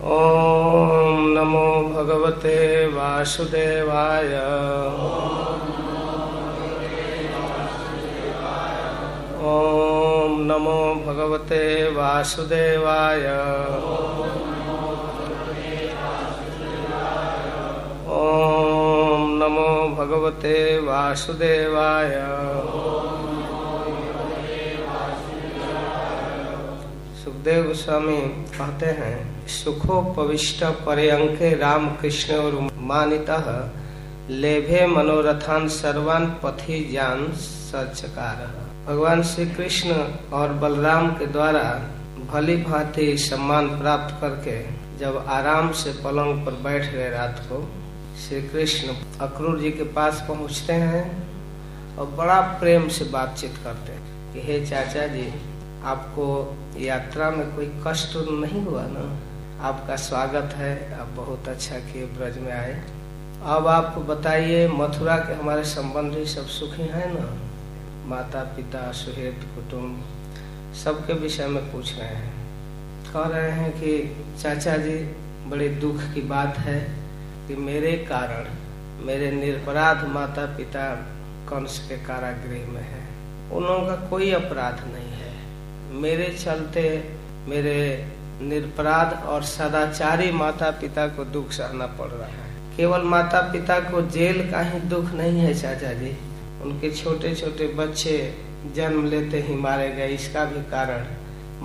ॐ नमो भगवते वासुदेवाय। ॐ नमो भगवते वासुदेवाय। ॐ नमो भगवते वासुदेवाय। सुखदेव गोस्वामी कहते हैं सुखो पविष्ट पर्यंके राम कृष्ण और मानित लेभे मनोरथान सर्वान पथि जान सचकार भगवान श्री कृष्ण और बलराम के द्वारा भली भांति सम्मान प्राप्त करके जब आराम से पलंग पर बैठ गए रात को श्री कृष्ण अक्रूर जी के पास पहुँचते हैं और बड़ा प्रेम से बातचीत करते हैं कि, हे चाचा जी, आपको यात्रा में कोई कष्ट नहीं हुआ ना? आपका स्वागत है। आप बहुत अच्छा किए ब्रज में आए। अब आप बताइए, मथुरा के हमारे संबंधी सब सुखी हैं ना? माता पिता सुहेत कुटुम्ब सबके विषय में पूछ रहे हैं। कह रहे हैं कि चाचा जी, बड़े दुख की बात है कि मेरे कारण, मेरे निरपराध माता पिता कंस के कारागृह में है। उन लोगों का कोई अपराध नहीं है। मेरे चलते मेरे निरपराध और सदाचारी माता पिता को दुख सहना पड़ रहा है। केवल माता पिता को जेल का ही दुख नहीं है चाचा जी उनके छोटे छोटे बच्चे जन्म लेते ही मारे गए, इसका भी कारण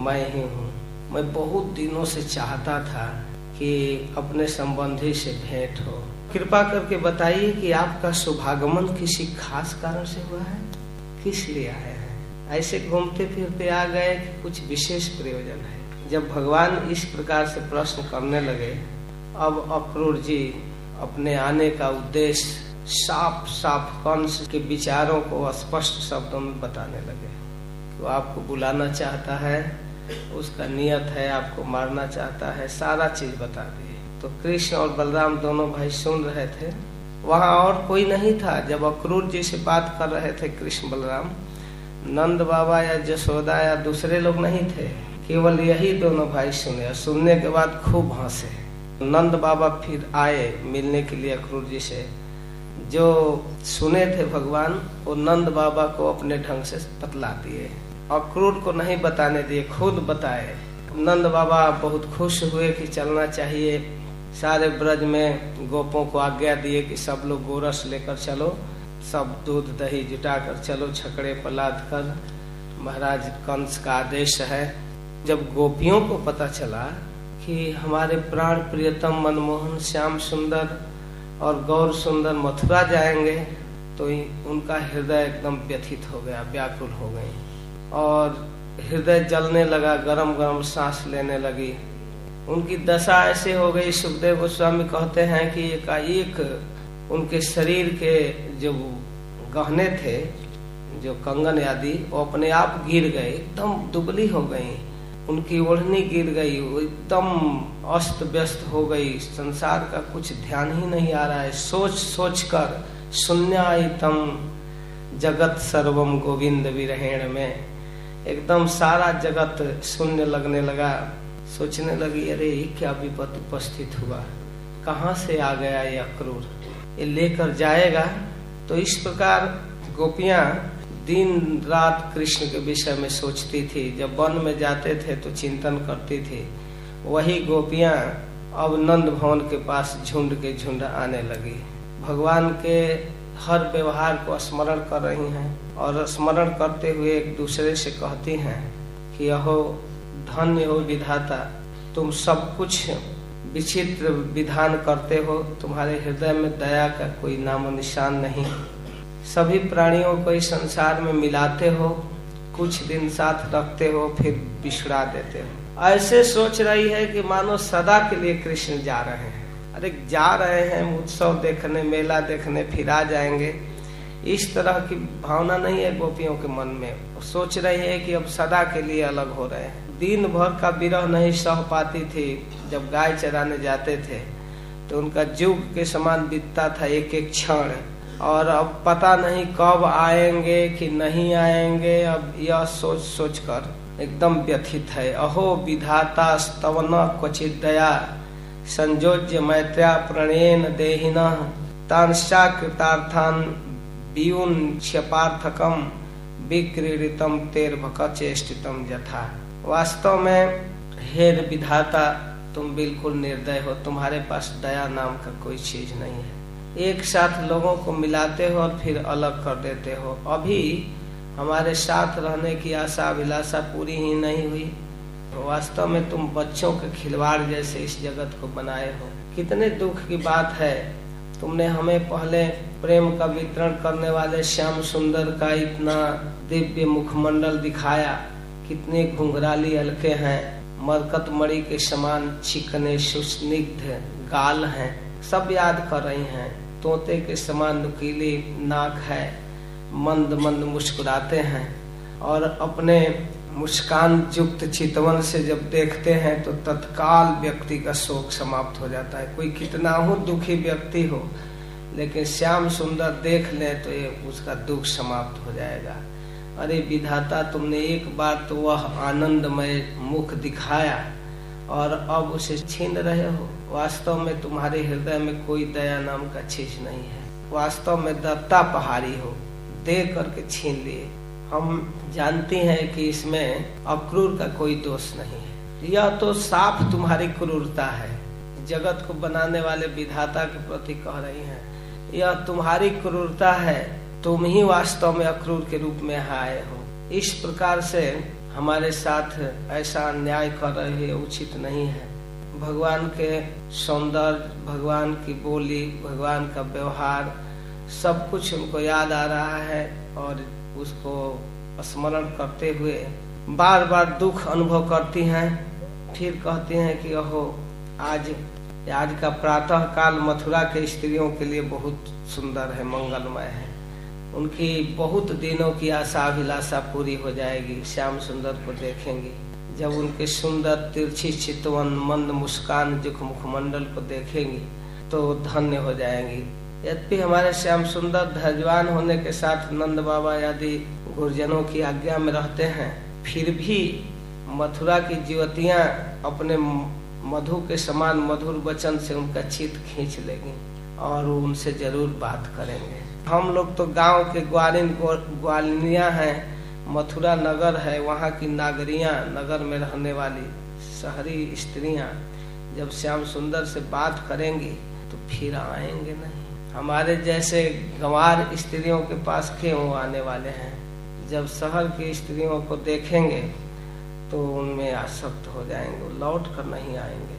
मैं ही हूँ। मैं बहुत दिनों से चाहता था कि अपने संबंधी से भेंट हो। कृपा करके बताइए कि आपका शुभागमन किसी खास कारण से हुआ है? किस लिए आए हैं? ऐसे घूमते फिरते आ गए कि कुछ विशेष प्रयोजन है? जब भगवान इस प्रकार से प्रश्न करने लगे, अब अक्रूर जी अपने आने का उद्देश्य साफ़ साफ़ कंस के विचारों को स्पष्ट शब्दों में बताने लगे। वो आपको बुलाना चाहता है, उसका नियत है, आपको मारना चाहता है, सारा चीज़ बता दिए। तो कृष्ण और बलराम दोनों भाई सुन रहे थे। वहाँ और कोई नहीं था। जब अक्रूर जी से बात कर रहे थे कृष्ण बलराम, नंद बाबा या जसोदा या दूसरे लोग नहीं थे। केवल यही दोनों भाई सुने और सुनने के बाद खूब हंसे। नंद बाबा फिर आए मिलने के लिए अक्रूर जी से। जो सुने थे भगवान, वो नंद बाबा को अपने ढंग से बतला दिए। अक्रूर को नहीं बताने दिए, खुद बताए। नंद बाबा बहुत खुश हुए कि चलना चाहिए। सारे ब्रज में गोपों को आज्ञा दिए कि सब लोग गोरस लेकर चलो। सब दूध दही जुटा कर चलो, छकड़े पर लाद कर। महाराज कंस का आदेश है। जब गोपियों को पता चला कि हमारे प्राण प्रियतम मनमोहन, श्याम सुंदर और गौर सुंदर मथुरा जाएँगे तो उनका हृदय एकदम व्यथित हो गया, व्याकुल हो गई और हृदय जलने लगा गरम गरम सांस लेने लगी। उनकी दशा ऐसे हो गई, सुखदेव गोस्वामी कहते हैं कि एकाएक उनके शरीर के जो गहने थे, जो कंगन आदि, वो अपने आप गिर गए, एकदम दुबली हो गई उनकी ओढ़नी गिर गई एकदम अस्त व्यस्त हो गई। संसार का कुछ ध्यान ही नहीं आ रहा है। सोच सोच कर शून्यतम जगत सर्वम गोविंद विरहेण में। एकदम सारा जगत शून्य लगने लगा। सोचने लगी, अरे, ये क्या विपद उपस्थित हुआ? कहाँ से आ गया ये अक्रूर? ये लेकर जाएगा? तो इस प्रकार गोपियाँ दिन रात कृष्ण के विषय में सोचती थी। जब वन में जाते थे तो चिंतन करती थी। वही गोपियाँ अब नंद भवन के पास झुंड के झुंड आने लगी। भगवान के हर व्यवहार को स्मरण कर रही हैं और स्मरण करते हुए एक दूसरे से कहती हैं कि, अहो, धन्य हो विधाता, तुम सब कुछ विचित्र विधान करते हो। तुम्हारे हृदय में दया का कोई नामो निशान नहीं। सभी प्राणियों को इस संसार में मिलाते हो, कुछ दिन साथ रखते हो, फिर बिछड़ा देते हो। ऐसे सोच रही है कि मानो सदा के लिए कृष्ण जा रहे हैं। अरे जा रहे हैं, उत्सव देखने, मेला देखने, फिर आ जाएँगे। इस तरह की भावना नहीं है गोपियों के मन में। सोच रही है कि अब सदा के लिए अलग हो रहे हैं। दिन भर का विरह नहीं सह पाती थी, जब गाय चराने जाते थे तो उनका जुग के समान बीतता था एक एक क्षण। और अब पता नहीं कब आएँगे कि नहीं आएँगे, अब यह सोच सोच कर एकदम व्यथित है। अहो विधाता स्तवन क्वचित दया, संजोज्य मैत्र्या प्रणयन देहिन। तांशा कृतार्थान बीउन क्षपार्थकम विक्रीडितम तेर चेष्टितम यथा। वास्तव में हेर विधाता, तुम बिल्कुल निर्दय हो, तुम्हारे पास दया नाम का कोई चीज़ नहीं है। एक साथ लोगों को मिलाते हो और फिर अलग कर देते हो। अभी हमारे साथ रहने की आशा अभिलाषा पूरी ही नहीं हुई। वास्तव में तुम बच्चों के खिलवाड़ जैसे इस जगत को बनाए हो। कितने दुख की बात है। तुमने हमें पहले प्रेम का वितरण करने वाले श्याम सुंदर का इतना दिव्य मुखमंडल दिखाया। कितने घुंघराली हल्के हैं। मरकत मणि के समान चिकने, सुस्निग्ध गाल हैं। सब याद कर रही हैं। तोते के समान नुकीली नाक है। मंद मंद मुस्कुराते हैं और अपने मुस्कान युक्त चितवन से जब देखते हैं तो तत्काल व्यक्ति का शोक समाप्त हो जाता है। कोई कितना हो, दुखी व्यक्ति हो, लेकिन श्याम सुंदर देख ले तो ये उसका दुख समाप्त हो जाएगा। अरे विधाता, तुमने एक बार तो वह आनंदमय मुख दिखाया। और अब उसे छीन रहे हो। वास्तव में तुम्हारे हृदय में कोई दया नाम का चीज़ नहीं है। वास्तव में दत्ता पहाड़ी हो। दे करके छीन लिए। हम जानते हैं कि इसमें अक्रूर का कोई दोष नहीं है। यह तो साफ़ तुम्हारी क्रूरता है। जगत को बनाने वाले विधाता के प्रति कह रही हैं। यह तुम्हारी क्रूरता है। तुम ही वास्तव में अक्रूर के रूप में आए हो। इस प्रकार से हमारे साथ ऐसा अन्याय कर रहे उचित नहीं है। भगवान के सौंदर्य, भगवान की बोली, भगवान का व्यवहार, सब कुछ उनको याद आ रहा है और उसको स्मरण करते हुए बार बार दुख अनुभव करती हैं। फिर कहती हैं कि, ओहो, आज आज का प्रातः काल मथुरा के स्त्रियों के लिए बहुत सुंदर है, मंगलमय है। उनकी बहुत दिनों की आशा अभिलाषा पूरी हो जाएगी, श्याम सुंदर को देखेंगे। जब उनके सुंदर तिरछी चितवन मंद मुस्कान जुख मुखमंडल को देखेंगी तो धन्य हो जाएँगी। यद्यपि हमारे श्याम सुंदर धैर्यवान होने के साथ नंद बाबा आदि गुरजनों की आज्ञा में रहते हैं, फिर भी मथुरा की युवतियाँ अपने मधु के समान मधुर वचन से उनका चित खींच लेंगी और उनसे ज़रूर बात करेंगे। हम लोग तो गाँव के ग्वालिन ग्वालिनिया हैं, मथुरा नगर है, वहाँ की नागरिया, नगर में रहने वाली शहरी स्त्रियाँ। जब श्याम सुंदर से बात करेंगी तो फिर आएँगे नहीं। हमारे जैसे गंवार स्त्रियों के पास क्यों आने वाले हैं? जब शहर की स्त्रियों को देखेंगे तो उनमें आसक्त हो जाएँगे, लौट कर नहीं आएँगे।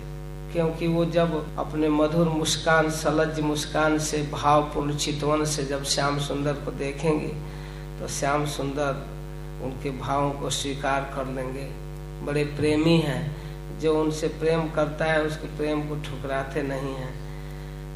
क्योंकि वो जब अपने मधुर मुस्कान सलज मुस्कान से, भावपूर्ण चितवन से जब श्याम सुंदर को देखेंगे तो श्याम सुंदर उनके भावों को स्वीकार कर लेंगे। बड़े प्रेमी हैं। जो उनसे प्रेम करता है, उसके प्रेम को ठुकराते नहीं हैं।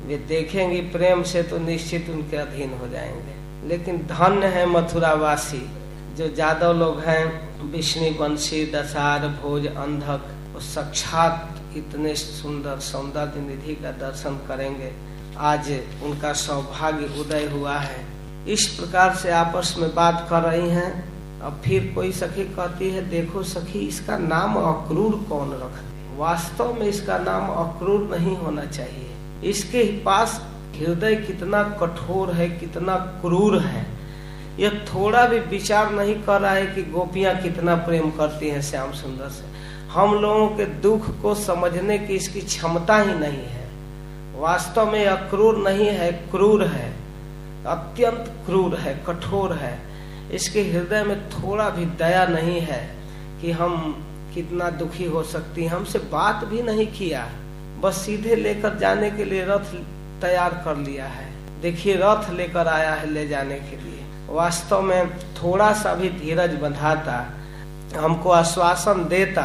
वे देखेंगे प्रेम से तो निश्चित उनके अधीन हो जाएँगे। लेकिन धन्य है मथुरावासी। जो जादव लोग हैं, विष्णु वंशी दशार भोज, अंधक साक्षात इतने सुंदर सौंदर्य निधि का दर्शन करेंगे। आज उनका सौभाग्य उदय हुआ है। इस प्रकार से आपस में बात कर रही हैं। अब फिर कोई सखी कहती है, देखो सखी, इसका नाम अक्रूर कौन रख वास्तव में इसका नाम अक्रूर नहीं होना चाहिए। इसके पास हृदय कितना कठोर है, कितना क्रूर है। यह थोड़ा भी विचार नहीं कर रहा है कि गोपियाँ कितना प्रेम करती हैं श्याम सुंदर से। हम लोगों के दुख को समझने की इसकी क्षमता ही नहीं है। वास्तव में अक्रूर नहीं है, क्रूर है। अत्यंत क्रूर है, कठोर है। इसके हृदय में थोड़ा भी दया नहीं है कि हम कितना दुखी हो सकती है। हमसे बात भी नहीं किया। बस सीधे लेकर जाने के लिए रथ तैयार कर लिया है। देखिए, रथ लेकर आया है ले जाने के लिए। वास्तव में थोड़ा सा भी धीरज बंधाता, हमको आश्वासन देता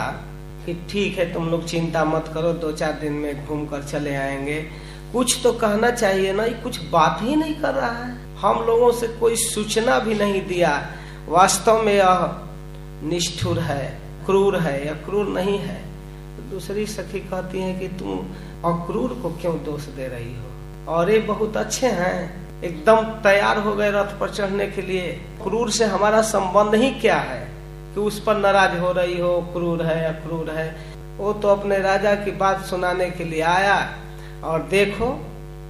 कि ठीक है, तुम लोग चिंता मत करो, दो चार दिन में घूम कर चले आएँगे। कुछ तो कहना चाहिए ना कुछ बात ही नहीं कर रहा है। हम लोगों से कोई सूचना भी नहीं दिया। वास्तव में यह निष्ठुर है, क्रूर है, या क्रूर नहीं है। दूसरी सखी कहती है कि तुम अक्रूर को क्यों दोष दे रही हो? और ये बहुत अच्छे हैं। एकदम तैयार हो गए रथ पर चढ़ने के लिए। क्रूर से हमारा संबंध ही क्या है? कि उस पर नाराज़ हो रही हो, क्रूर है अक्रूर है, वो तो अपने राजा की बात सुनाने के लिए आया और देखो,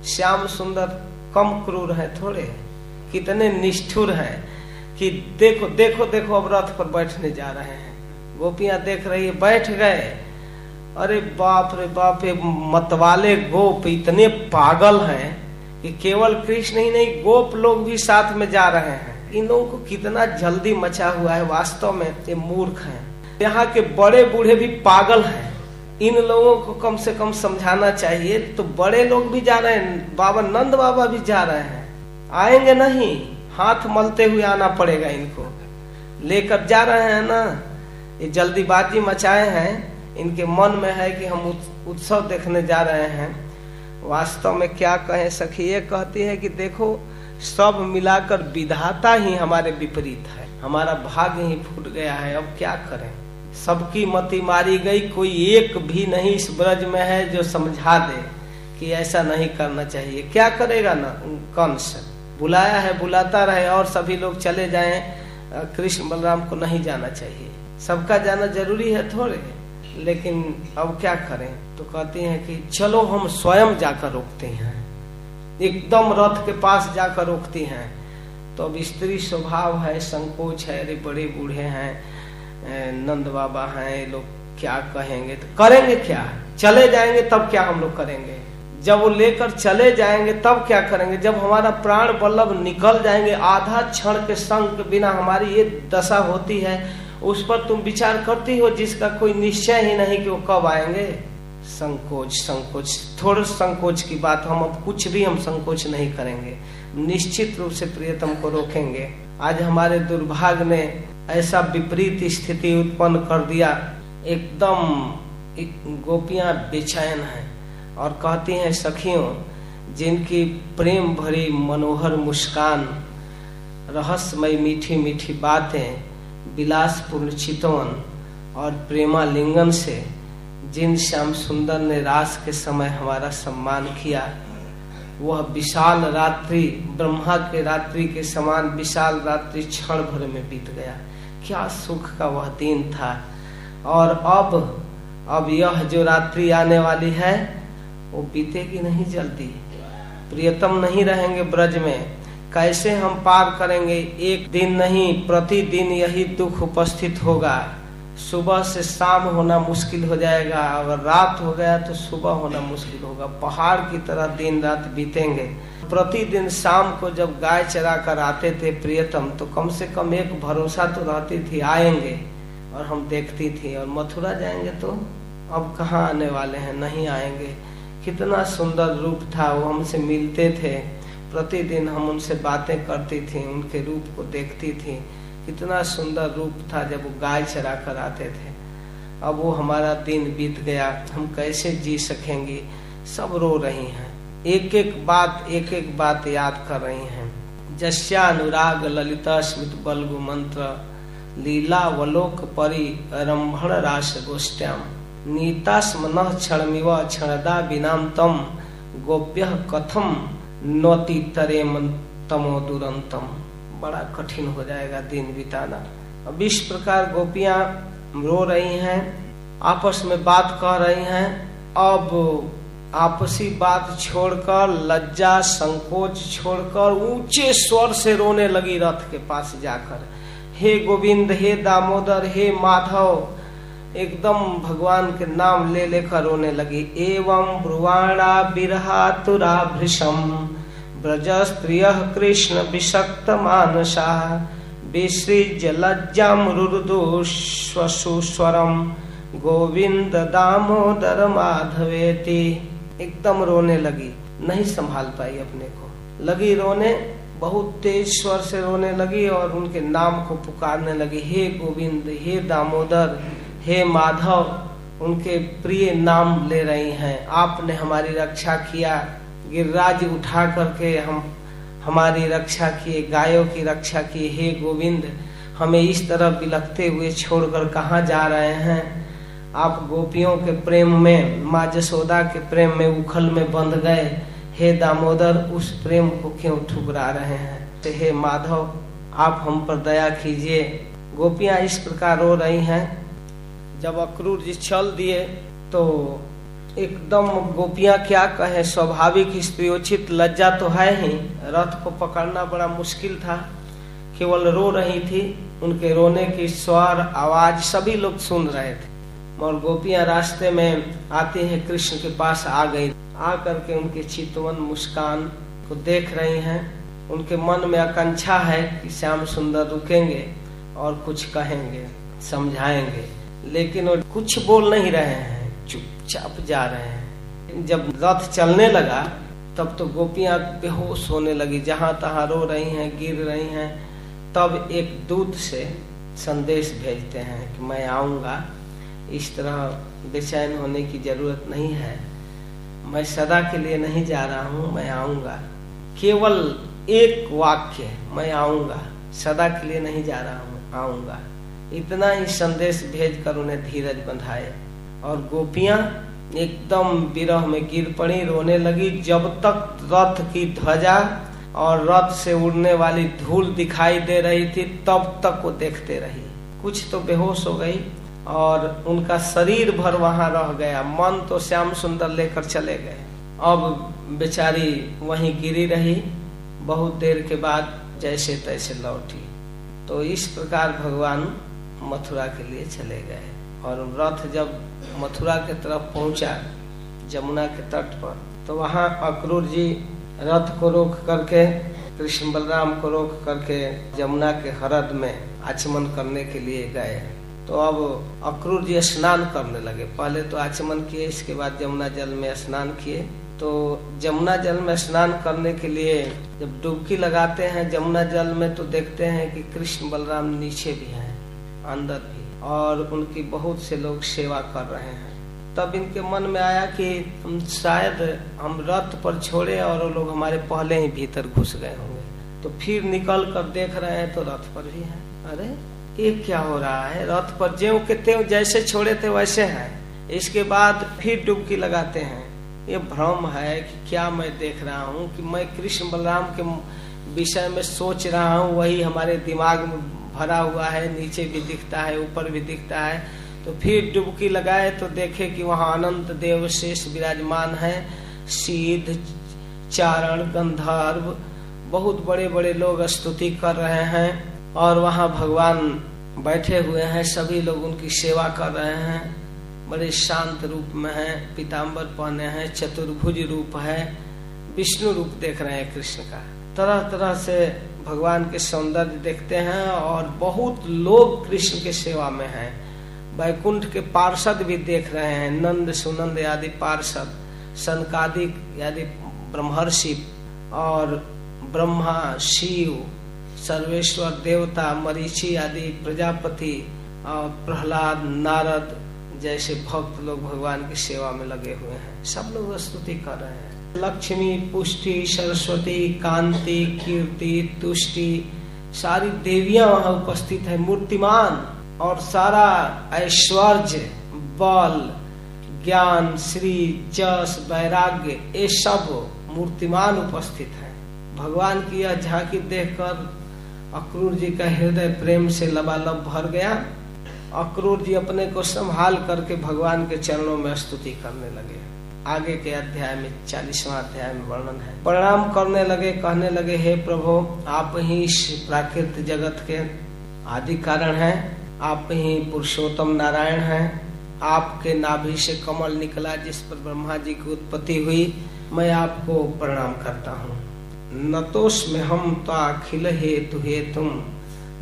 श्याम सुंदर कम क्रूर है थोड़े, कितने निष्ठुर हैं कि देखो देखो देखो अब रथ पर बैठने जा रहे हैं। गोपियाँ देख रही है, बैठ गए। अरे बाप रे बाप, ये मतवाले गोप इतने पागल हैं कि केवल कृष्ण ही नहीं, गोप लोग भी साथ में जा रहे हैं। इन लोगों को कितना जल्दी मचा हुआ है, वास्तव में ये मूर्ख हैं। यहाँ के बड़े बूढ़े भी पागल हैं। इन लोगों को कम से कम समझाना चाहिए तो बड़े लोग भी जा रहे हैं, बाबा नंद बाबा भी जा रहे हैं। आएँगे नहीं, हाथ मलते हुए आना पड़ेगा इनको। लेकर जा रहे हैं ना, ये जल्दीबाजी मचाए हैं। इनके मन में है कि हम उत्सव देखने जा रहे हैं। वास्तव में क्या कहें सखी, ये कहती है कि देखो सब मिलाकर विधाता ही हमारे विपरीत है। हमारा भाग्य ही फूट गया है। अब क्या करें? सबकी मति मारी गई। कोई एक भी नहीं इस ब्रज में है जो समझा दे कि ऐसा नहीं करना चाहिए। क्या करेगा ना? कंस। बुलाया है, बुलाता रहे और सभी लोग चले जाएँ। कृष्ण बलराम को नहीं जाना चाहिए। सबका जाना ज़रूरी है थोड़े। लेकिन अब क्या करें? तो कहते हैं कि चलो हम स्वयं जाकर रोकते हैं। एकदम रथ के पास जाकर रोकती हैं। तो अब स्त्री स्वभाव है, संकोच है, अरे बड़े बूढ़े हैं नंद बाबा हैं लोग क्या कहेंगे? तो करेंगे क्या? चले जाएँगे, तब क्या हम लोग करेंगे? जब वो लेकर चले जाएँगे, तब क्या करेंगे? जब हमारा प्राण बल्लभ निकल जाएँगे, आधा क्षण के संग बिना हमारी ये दशा होती है, उस पर तुम विचार करती हो जिसका कोई निश्चय ही नहीं कि वो कब आएँगे? संकोच संकोच। थोड़े संकोच की बात हम अब कुछ भी हम संकोच नहीं करेंगे। निश्चित रूप से प्रियतम को रोकेंगे। आज हमारे दुर्भाग्य ने ऐसा विपरीत स्थिति उत्पन्न कर दिया। एकदम एक गोपियाँ बेचैन हैं और कहती हैं, सखियों, जिनकी प्रेम भरी मनोहर मुस्कान, रहस्यमय मीठी मीठी बातें, विलासपूर्ण चितवन और प्रेमा लिंगन से जिन श्याम सुंदर ने रास के समय हमारा सम्मान किया, वह विशाल रात्रि, ब्रह्मा के रात्रि के समान विशाल रात्रि क्षण भर में बीत गया। क्या सुख का वह दिन था। और अब अब यह जो रात्रि आने वाली है, वो बीतेगी नहीं जल्दी। प्रियतम नहीं रहेंगे ब्रज में। कैसे हम पार करेंगे, एक दिन नहीं, प्रतिदिन यही दुख उपस्थित होगा। सुबह से शाम होना मुश्किल हो जाएगा। अगर रात हो गया तो सुबह होना मुश्किल होगा। पहाड़ की तरह दिन रात बीतेंगे। प्रतिदिन शाम को जब गाय चरा कर आते थे प्रियतम तो कम से कम एक भरोसा तो रहती थी, आएँगे और हम देखती थी। और मथुरा जाएँगे तो अब कहाँ आने वाले हैं? नहीं आएँगे। कितना सुंदर रूप था। वो हमसे मिलते थे। प्रतिदिन हम उनसे बातें करती थी, उनके रूप को देखती थी। कितना सुंदर रूप था जब वो गाय चरा कर आते थे। अब वो हमारा दिन बीत गया, हम कैसे जी सकेंगे? सब रो रही हैं। एक एक बात एक एक बात याद कर रही हैं। जस्या अनुराग ललिता स्मित बलगु मंत्र, लीला वलोक परि रंभण रास गोष्ठ्याम। नीता स्मन क्षणमिव क्षणदा बिनाम तम गोप्य कथम नौती तरे तमो दुरंतम बड़ा कठिन हो जाएगा दिन बिताना। अब इस प्रकार गोपियाँ रो रही हैं, आपस में बात कह रही हैं, अब आपसी बात छोड़कर, लज्जा, संकोच छोड़कर, ऊँचे स्वर से रोने लगी रथ के पास जाकर। हे गोविंद, हे दामोदर, हे माधव, एकदम भगवान के नाम ले लेकर रोने लगी। एवं ब्रुवाणा बिरहा तुरा भृषम ब्रज स्त्रिय कृष्ण विषक्त मानसा विसृज्य लज्जामृदुस्वरम गोविंद दामोदर माधवेति। एकदम रोने लगी। नहीं संभाल पाई अपने को। लगी रोने, बहुत तेज स्वर से रोने लगी और उनके नाम को पुकारने लगी। हे गोविंद हे दामोदर, हे माधव, उनके प्रिय नाम ले रही हैं। आपने हमारी रक्षा किया। गिरिराज उठा करके हम, हमारी रक्षा किए, गायों की रक्षा की हे गोविंद, हमें इस तरह बिलखते हुए छोड़कर कहा जा रहे हैं? आप गोपियों के प्रेम में, माँ जसोदा के प्रेम में उखल में बंध गए। हे दामोदर, उस प्रेम को क्यों ठुकरा रहे हैं? तो हे माधव, आप हम पर दया कीजिए। गोपियाँ इस प्रकार रो रही हैं। जब अक्रूर जी चल दिए तो एकदम गोपियाँ क्या कहे, स्वाभाविक स्त्रियोचित लज्जा तो है ही। रथ को पकड़ना बड़ा मुश्किल था। केवल रो रही थी, उनके रोने की स्वर आवाज़ सभी लोग सुन रहे थे। और गोपियाँ रास्ते में आती हैं, कृष्ण के पास आ गई। आ करके उनके चितवन मुस्कान को देख रही हैं। उनके मन में आकांक्षा है कि श्याम सुंदर रुकेंगे और कुछ कहेंगे, समझाएँगे। लेकिन वो कुछ बोल नहीं रहे हैं। चुपचाप जा रहे हैं। जब रथ चलने लगा, तब तो गोपियाँ बेहोश होने लगी। जहाँ तहां रो रही हैं, गिर रही हैं, तब एक दूत से संदेश भेजते हैं कि मैं आऊँगा। इस तरह बेचैन होने की ज़रूरत नहीं है। मैं सदा के लिए नहीं जा रहा हूँ, मैं आऊँगा। केवल एक वाक्य, मैं आऊँगा। सदा के लिए नहीं जा रहा हूँ, आऊँगा। इतना ही संदेश भेजकर उन्हें धीरज बंधाए और गोपियाँ एकदम विरह में गिर पड़ी, रोने लगी। जब तक रथ की ध्वजा और रथ से उड़ने वाली धूल दिखाई दे रही थी, तब तक वो देखते रही। कुछ तो बेहोश हो गई और उनका शरीर भर वहाँ रह गया। मन तो श्याम सुंदर लेकर चले गए। अब बेचारी वहीं गिरी रही। बहुत देर के बाद जैसे तैसे लौटी। तो इस प्रकार भगवान मथुरा के लिए चले गए और रथ जब मथुरा के तरफ़ पहुँचा, जमुना के तट पर। तो वहाँ अक्रूर जी रथ को रोक करके, कृष्ण बलराम को रोक करके जमुना के हरद में आचमन करने के लिए गए। तो अब अक्रूर जी स्नान करने लगे। पहले तो आचमन किए, इसके बाद जमुना जल में स्नान किए। तो जमुना जल में स्नान करने के लिए जब डुबकी लगाते हैं जमुना जल में तो देखते हैं कि कृष्ण बलराम नीचे भी हैं, अंदर भी। और उनकी बहुत से लोग सेवा कर रहे हैं। तब इनके मन में आया कि हम शायद हम रथ पर छोड़े और वो लोग हमारे पहले ही भीतर घुस गए होंगे। तो फिर निकल कर देख रहे हैं तो रथ पर भी है। अरे, ये क्या हो रहा है? रथ पर ज्यो के त्यों जैसे छोड़े थे वैसे है। इसके बाद फिर डुबकी लगाते हैं। ये भ्रम है कि क्या मैं देख रहा हूँ कि मैं कृष्ण बलराम के विषय में सोच रहा हूँ, वही हमारे दिमाग में भरा हुआ है, नीचे भी दिखता है, ऊपर भी दिखता है। तो फिर डुबकी लगाए तो देखे कि वहाँ अनंत देव शेष विराजमान है। सीध, चारण, गंधर्व, बहुत बड़े बड़े लोग स्तुति कर रहे हैं और वहाँ भगवान बैठे हुए हैं। सभी लोग उनकी सेवा कर रहे हैं। बड़े शांत रूप में है पीताम्बर पहने हैं, चतुर्भुज रूप है। विष्णु रूप देख रहे हैं कृष्ण का। तरह तरह से भगवान के सौंदर्य देखते हैं और बहुत लोग कृष्ण के सेवा में हैं। वैकुंठ के पार्षद भी देख रहे हैं, नंद सुनंद आदि पार्षद, सनकादिक आदि ब्रह्मर्षि और ब्रह्मा, शिव, सर्वेश्वर, देवता, मरीचि आदि प्रजापति और प्रहलाद, नारद जैसे भक्त लोग भगवान की सेवा में लगे हुए हैं। सब लोग स्तुति कर रहे हैं। लक्ष्मी, पुष्टि, सरस्वती, कांति, कीर्ति, तुष्टि, सारी देवियाँ वहाँ उपस्थित है, मूर्तिमान और सारा ऐश्वर्य, बल, ज्ञान, श्री, जस, वैराग्य, ये सब मूर्तिमान उपस्थित है। भगवान की यह झांकी देखकर अक्रूर जी का हृदय प्रेम से लबालब भर गया। अक्रूर जी अपने को संभाल करके भगवान के चरणों में स्तुति करने लगे। आगे के अध्याय में चालीसवा अध्याय में वर्णन है। प्रणाम करने लगे, कहने लगे, हे प्रभु, आप ही इस प्राकृत जगत के आदि कारण हैं। आप ही पुरुषोत्तम नारायण हैं। आपके नाभि से कमल निकला, जिस पर ब्रह्मा जी की उत्पत्ति हुई, मैं आपको प्रणाम करता हूँ। नतोष में हम तो अखिल हेतु हेतु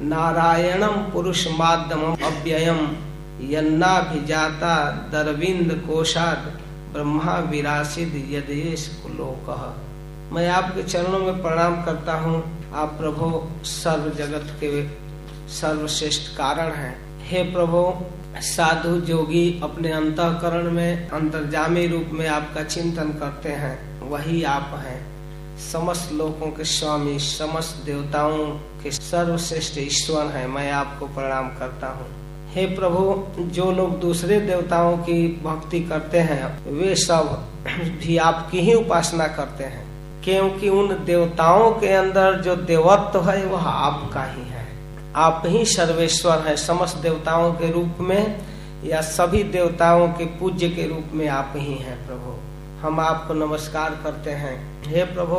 नारायणम पुरुष माध्यम अव्ययम जाता दरविंद कोशाद ब्रह्मा विरासित यदेश लोक मैं आपके चरणों में प्रणाम करता हूँ। आप प्रभु सर्व जगत के सर्वश्रेष्ठ कारण हैं। हे प्रभु, साधु जोगी अपने अंतकरण में, अंतर्जामी रूप में आपका चिंतन करते हैं। वही आप हैं। समस्त लोगों के स्वामी, समस्त देवताओं के सर्वश्रेष्ठ ईश्वर हैं। मैं आपको प्रणाम करता हूँ। हे प्रभु, जो लोग दूसरे देवताओं की भक्ति करते हैं, वे सब भी आपकी ही उपासना करते हैं। क्योंकि उन देवताओं के अंदर जो देवत्व है, वह आपका ही है। आप ही सर्वेश्वर है। समस्त देवताओं के रूप में या सभी देवताओं के पूज्य के रूप में आप ही हैं प्रभु। हम आपको नमस्कार करते हैं। हे प्रभु,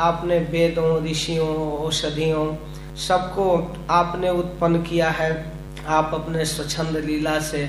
आपने वेदों, ऋषियों, औषधियों, सबको आपने उत्पन्न किया है। आप अपने स्वच्छंद लीला से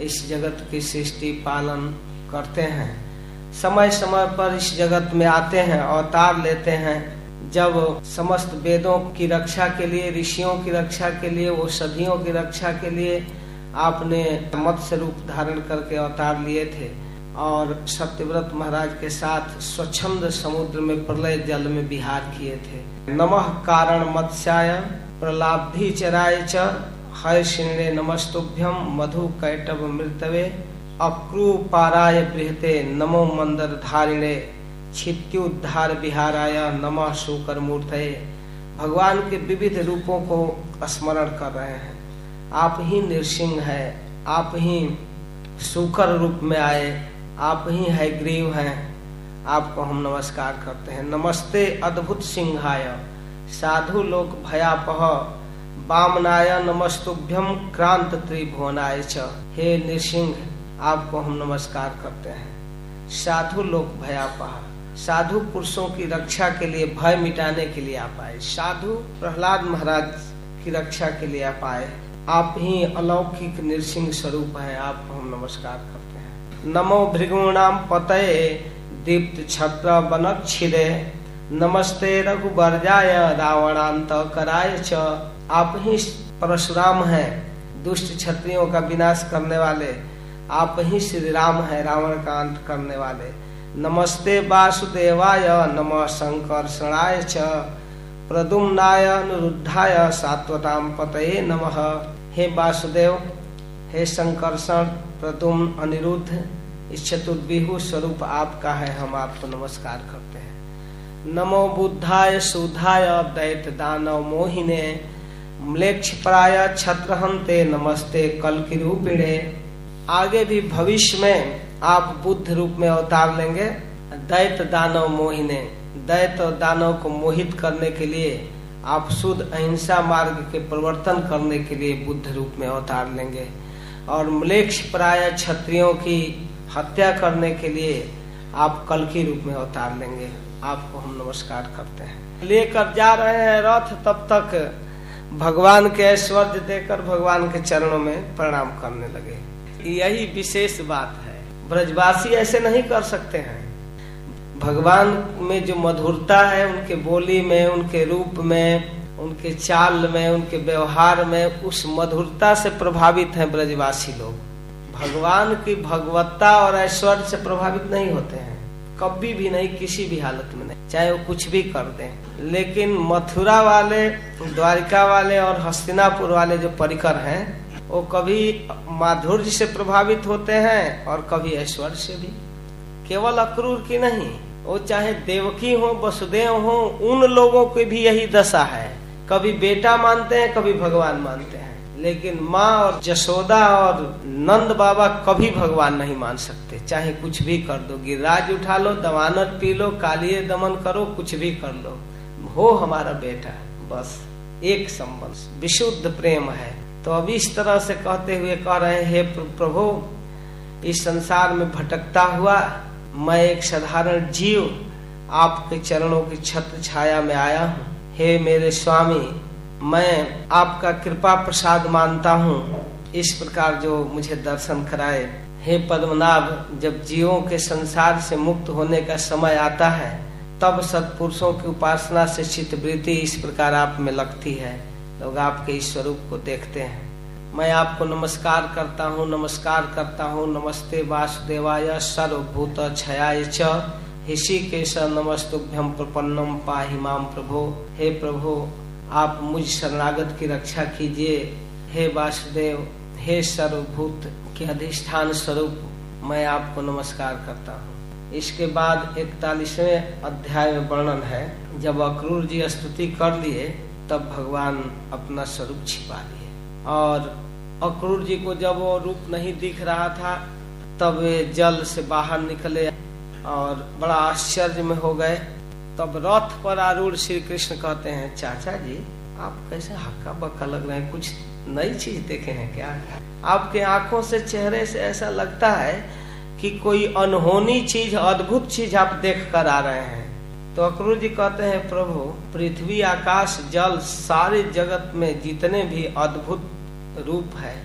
इस जगत की सृष्टि पालन करते हैं। समय समय पर इस जगत में आते हैं, अवतार लेते हैं। जब समस्त वेदों की रक्षा के लिए, ऋषियों की रक्षा के लिए औषधियों की रक्षा के लिए आपने मत्स्य रूप धारण करके अवतार लिए थे और सत्यव्रत महाराज के साथ स्वच्छंद समुद्र में, प्रलय जल में विहार किए थे। नमः कारण मत्स्याय प्रलाब्धि चराय च श्रीणे नमस्तुभ्यम मधु कैटव मृतवे अक्रू पाराय बृहते नमो मंदर धारिणे, छित्युद्धार विहाराय नमः शूकर मूर्त भगवान के विविध रूपों को स्मरण कर रहे हैं। आप ही नृसिंह है, आप ही सुकर रूप में आए, आप ही है ग्रीव हैं। आपको हम नमस्कार करते हैं। नमस्ते अद्भुत सिंहाय, साधु लोक भयापह बामनाय नमस्तुभ्यम क्रांत त्रिभुवनाय च। हे नृसिंह, आपको हम नमस्कार करते हैं। साधु लोग भयापहा साधु पुरुषों की रक्षा के लिए भय मिटाने के लिए आप आए। साधु प्रहलाद महाराज की रक्षा के लिए आप आए। आप ही अलौकिक नृसिंह स्वरूप है, आपको हम नमस्कार करते हैं। नमो भृगुणाम पतये दीप्त छत्र बनक छिरे नमस्ते रघुबरजाय, रावणांत कराय च। आप ही परशुराम हैं, दुष्ट क्षत्रियों का विनाश करने वाले। आप ही श्री राम है, रावण का अंत करने वाले। नमस्ते वासुदेवाय, नम शंकर शणाय च। प्रदुम्नाय अनुरुद्धाय सात्वताम पतये नमः। हे वासुदेव, हे शंकरषण प्रदुम अनिरुद्ध इस चतुर्विहु स्वरूप आपका है, हम आपको नमस्कार करते हैं। नमो बुद्धाय, सुधाय दैत दानव मोहिने। म्लेक्ष प्राय छत्रहंते नमस्ते कल की रूपिणे आगे भी भविष्य में आप बुद्ध रूप में अवतार लेंगे दैत दानव मोहिने दैत और दानव को मोहित करने के लिए आप शुद्ध अहिंसा मार्ग के परिवर्तन करने के लिए बुद्ध रूप में अवतार लेंगे और मलेक्ष प्राय क्षत्रियों की हत्या करने के लिए आप कल की रूप में अवतार लेंगे आपको हम नमस्कार करते हैं लेकर जा रहे हैं रथ तब तक भगवान के ऐश्वर्य देकर भगवान के चरणों में प्रणाम करने लगे। यही विशेष बात है। ब्रजवासी ऐसे नहीं कर सकते हैं। भगवान में जो मधुरता है, उनके बोली में, उनके रूप में, उनके चाल में, उनके व्यवहार में, उस मधुरता से प्रभावित है ब्रजवासी लोग। भगवान की भगवत्ता और ऐश्वर्य से प्रभावित नहीं होते हैं। कभी भी नहीं, किसी भी हालत में नहीं। चाहे वो कुछ भी कर दें। लेकिन मथुरा वाले, द्वारिका वाले और हस्तिनापुर वाले जो परिकर हैं, वो कभी माधुर्य से प्रभावित होते हैं और कभी ऐश्वर्य से भी। केवल अक्रूर की नहीं, वो चाहे देवकी हो, वसुदेव हो, उन लोगों की भी यही दशा है। कभी बेटा मानते हैं, कभी भगवान मानते हैं। लेकिन माँ और जसोदा और नंद बाबा कभी भगवान नहीं मान सकते। चाहे कुछ भी कर दो गिरिराज उठा लो दवानत पी लो, कालिए दमन करो, कुछ भी कर लो। हो हमारा बेटा, बस, एक संबंध। विशुद्ध प्रेम है। तो अभी इस तरह से कहते हुए कह रहे हैं, हे प्रभु, इस संसार में भटकता हुआ मैं एक साधारण जीव आपके चरणों की छत छाया में आया हूँ। हे मेरे स्वामी मैं आपका कृपा प्रसाद मानता हूँ। इस प्रकार जो मुझे दर्शन कराए। हे पद्मनाभ, जब जीवों के संसार से मुक्त होने का समय आता है, तब सत्पुरुषों की उपासना से चित्तवृत्ति इस प्रकार आप में लगती है। लोग आपके इस स्वरूप को देखते हैं। मैं आपको नमस्कार करता हूँ, नमस्कार करता हूँ। नमस्ते वासुदेवाय सर्वभूत छयाय च। ऋषिकेश नमस्तुभ्यम प्रपन्नम पाहि माम प्रभो। हे प्रभु आप मुझ शरणागत की रक्षा कीजिए। हे वासुदेव, हे सर्वभूत के अधिष्ठान स्वरूप, मैं आपको नमस्कार करता हूँ। इसके बाद इकतालीसवें अध्याय में वर्णन है, जब अक्रूर जी स्तुति कर लिए, तब भगवान अपना स्वरूप छिपा लिए। और अक्रूर जी को जब वो रूप नहीं दिख रहा था, तब वे जल से बाहर निकले और बड़ा आश्चर्य में हो गए। तब रथ पर आरूढ़ श्री कृष्ण कहते हैं, चाचा जी, आप कैसे हक्का बक्का लग रहे हैं? कुछ नई चीज़ देखे हैं क्या? आपके आँखों से चेहरे से ऐसा लगता है कि कोई अनहोनी चीज़, अद्भुत चीज़ आप देख कर आ रहे हैं। तो अक्रूर जी कहते हैं, प्रभु, पृथ्वी, आकाश, जल, सारे जगत में जितने भी अद्भुत रूप है,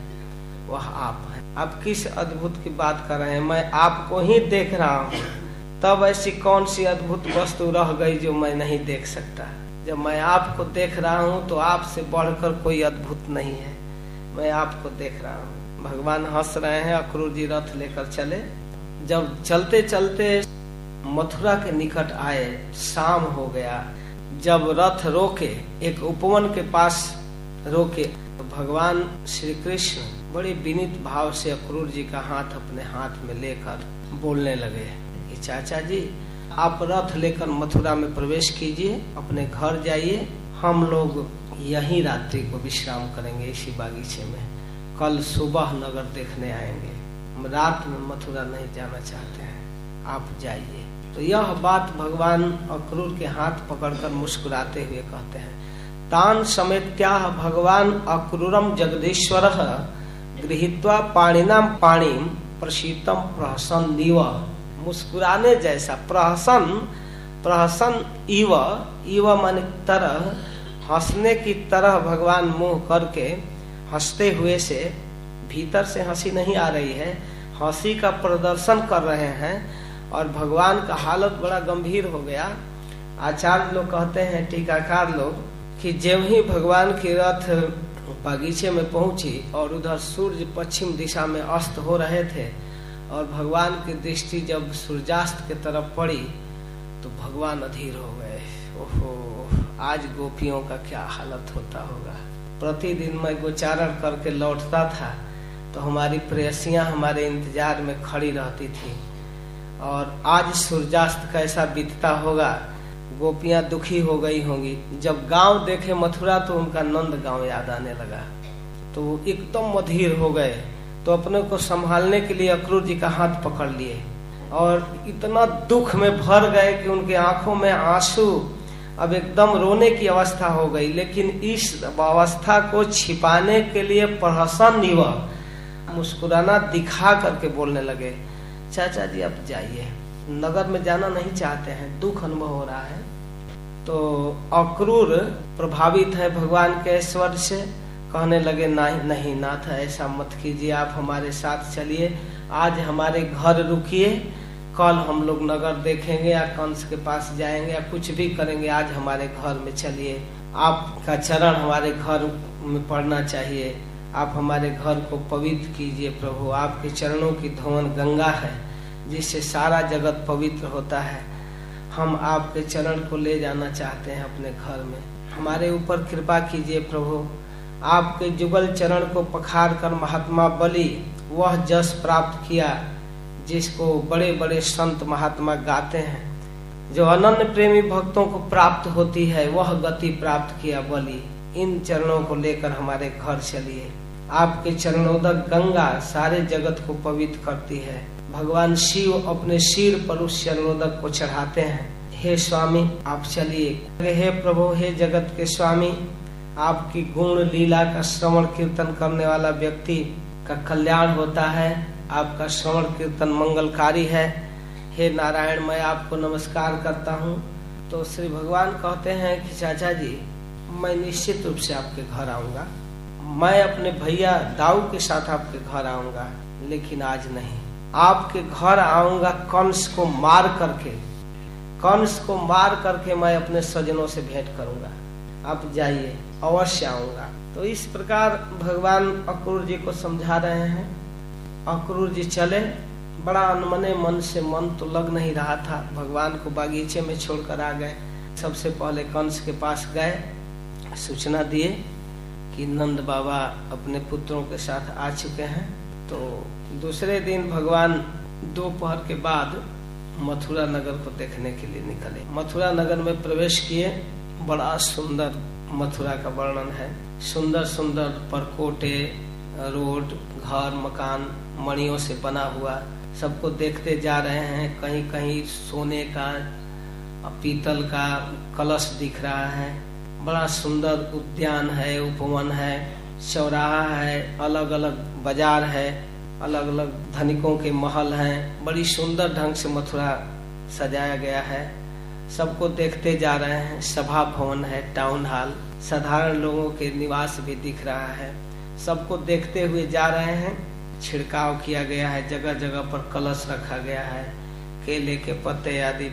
वह आप है। आप किस अद्भुत की बात कर रहे हैं? मैं आपको ही देख रहा हूँ। तब ऐसी कौन सी अद्भुत वस्तु रह गई जो मैं नहीं देख सकता? जब मैं आपको देख रहा हूँ तो आपसे बढ़कर कोई अद्भुत नहीं है। मैं आपको देख रहा हूँ। भगवान हंस रहे हैं अक्रूर जी रथ लेकर चले। जब चलते चलते मथुरा के निकट आए, शाम हो गया। जब रथ रोके, एक उपवन के पास रोके तो भगवान श्री कृष्ण बड़े विनित भाव से अक्रूर जी का हाथ अपने हाथ में लेकर बोलने लगे चाचा जी, आप रथ लेकर मथुरा में प्रवेश कीजिए, अपने घर जाइए। हम लोग यही रात्रि को विश्राम करेंगे इसी बागीचे में। कल सुबह नगर देखने आएँगे। रात में मथुरा नहीं जाना चाहते हैं। आप जाइए। तो यह बात भगवान अक्रूर के हाथ पकड़कर मुस्कुराते हुए कहते हैं, तान समेत क्या भगवान अक्रूरम जगदीश्वर, गृहित्वा पाणिनाम पाणी प्रशीतम प्रहसन नीव मुस्कुराने जैसा। प्रहसन प्रहसन इव इव मन तरह, हंसने की तरह भगवान मुँह करके हँसते हुए से भीतर से हँसी नहीं आ रही है। हँसी का प्रदर्शन कर रहे हैं और भगवान का हालत बड़ा गंभीर हो गया। आचार्य लोग कहते हैं, टीकाकार लोग, कि जब ही भगवान की रथ बगीचे में पहुँची और उधर सूर्य पश्चिम दिशा में अस्त हो रहे थे और भगवान की दृष्टि जब सूर्यास्त के तरफ़ पड़ी तो भगवान अधीर हो गए। ओहो, आज गोपियों का क्या हालत होता होगा। प्रतिदिन मैं गोचारण करके लौटता था तो हमारी प्रेयसियाँ हमारे इंतज़ार में खड़ी रहती थी। और आज सूर्यास्त कैसा बीतता होगा, गोपियाँ दुखी हो गई होंगी। जब गाँव देखे मथुरा तो उनका नंद गाँव याद आने लगा। तो एकदम मधीर हो गए। तो अपने को संभालने के लिए अक्रूर जी का हाथ पकड़ लिए। और इतना दुख में भर गए कि उनके आँखों में आँसू अब एकदम रोने की अवस्था हो गई। लेकिन इस अवस्था को छिपाने के लिए प्रहसन निव मुस्कुराना दिखा करके बोलने लगे, चाचा जी आप जाइए। नगर में जाना नहीं चाहते हैं, दुख अनुभव हो रहा है। तो अक्रूर प्रभावित है भगवान के स्वर से। कहने लगे, नहीं नहीं, नाथ, ऐसा मत कीजिए, आप हमारे साथ चलिए। आज हमारे घर रुकिए, कल हम लोग नगर देखेंगे या कंस के पास जाएँगे या कुछ भी करेंगे, आज हमारे घर में चलिए। आपका चरण हमारे घर में पड़ना चाहिए। आप हमारे घर को पवित्र कीजिए प्रभु। आपके चरणों की धवन गंगा है, जिससे सारा जगत पवित्र होता है। हम आपके चरण को ले जाना चाहते हैं अपने घर में। हमारे ऊपर कृपा कीजिए प्रभु। आपके जुगल चरण को पखार कर महात्मा बलि, वह जस प्राप्त किया, जिसको बड़े बड़े संत महात्मा गाते हैं। जो अनन्य प्रेमी भक्तों को प्राप्त होती है, वह गति प्राप्त किया बलि। इन चरणों को लेकर हमारे घर चलिए। आपके चरणोदक गंगा सारे जगत को पवित्र करती है। भगवान शिव अपने सिर पर उस चरणोदक को चढ़ाते हैं। हे स्वामी, आप चलिए। हे प्रभु, हे जगत के स्वामी आपकी गुण लीला का श्रवण कीर्तन करने वाला व्यक्ति का कल्याण होता है, आपका श्रवण कीर्तन मंगलकारी है। हे नारायण, मैं आपको नमस्कार करता हूँ। तो श्री भगवान कहते हैं कि चाचा जी, मैं निश्चित रूप से आपके घर आऊँगा। मैं अपने भैया दाऊ के साथ आपके घर आऊँगा, लेकिन आज नहीं। आपके घर आऊँगा कंस को मार करके। कंस को मार करके मैं अपने सजनों से भेंट करूँगा। आप जाइए। अवश्य आऊँगा। तो इस प्रकार भगवान अक्रूर जी को समझा रहे हैं। अक्रूर जी चले। बड़ा अनमने मन से मन तो लग नहीं रहा था। भगवान को बागीचे में छोड़कर आ गए। सबसे पहले कंस के पास गए। सूचना दिए कि नंद बाबा अपने पुत्रों के साथ आ चुके हैं। तो दूसरे दिन भगवान दोपहर के बाद मथुरा नगर को देखने के लिए निकले। मथुरा नगर में प्रवेश किए। बड़ा सुंदर मथुरा का वर्णन है। सुंदर सुंदर परकोटे, रोड, घर, मकान मणियों से बना हुआ। सबको देखते जा रहे हैं। कहीं कहीं सोने का, पीतल का कलश दिख रहा है। बड़ा सुंदर उद्यान है, उपवन है। चौराहा है अलग अलग बाज़ार है। अलग अलग धनिकों के महल हैं। बड़ी सुंदर ढंग से मथुरा सजाया गया है। सबको देखते जा रहे हैं। सभा भवन है टाउन हॉल साधारण लोगों के निवास भी दिख रहा है। सबको देखते हुए जा रहे हैं। छिड़काव किया गया है जगह जगह पर कलश रखा गया है। केले के पत्ते आदि।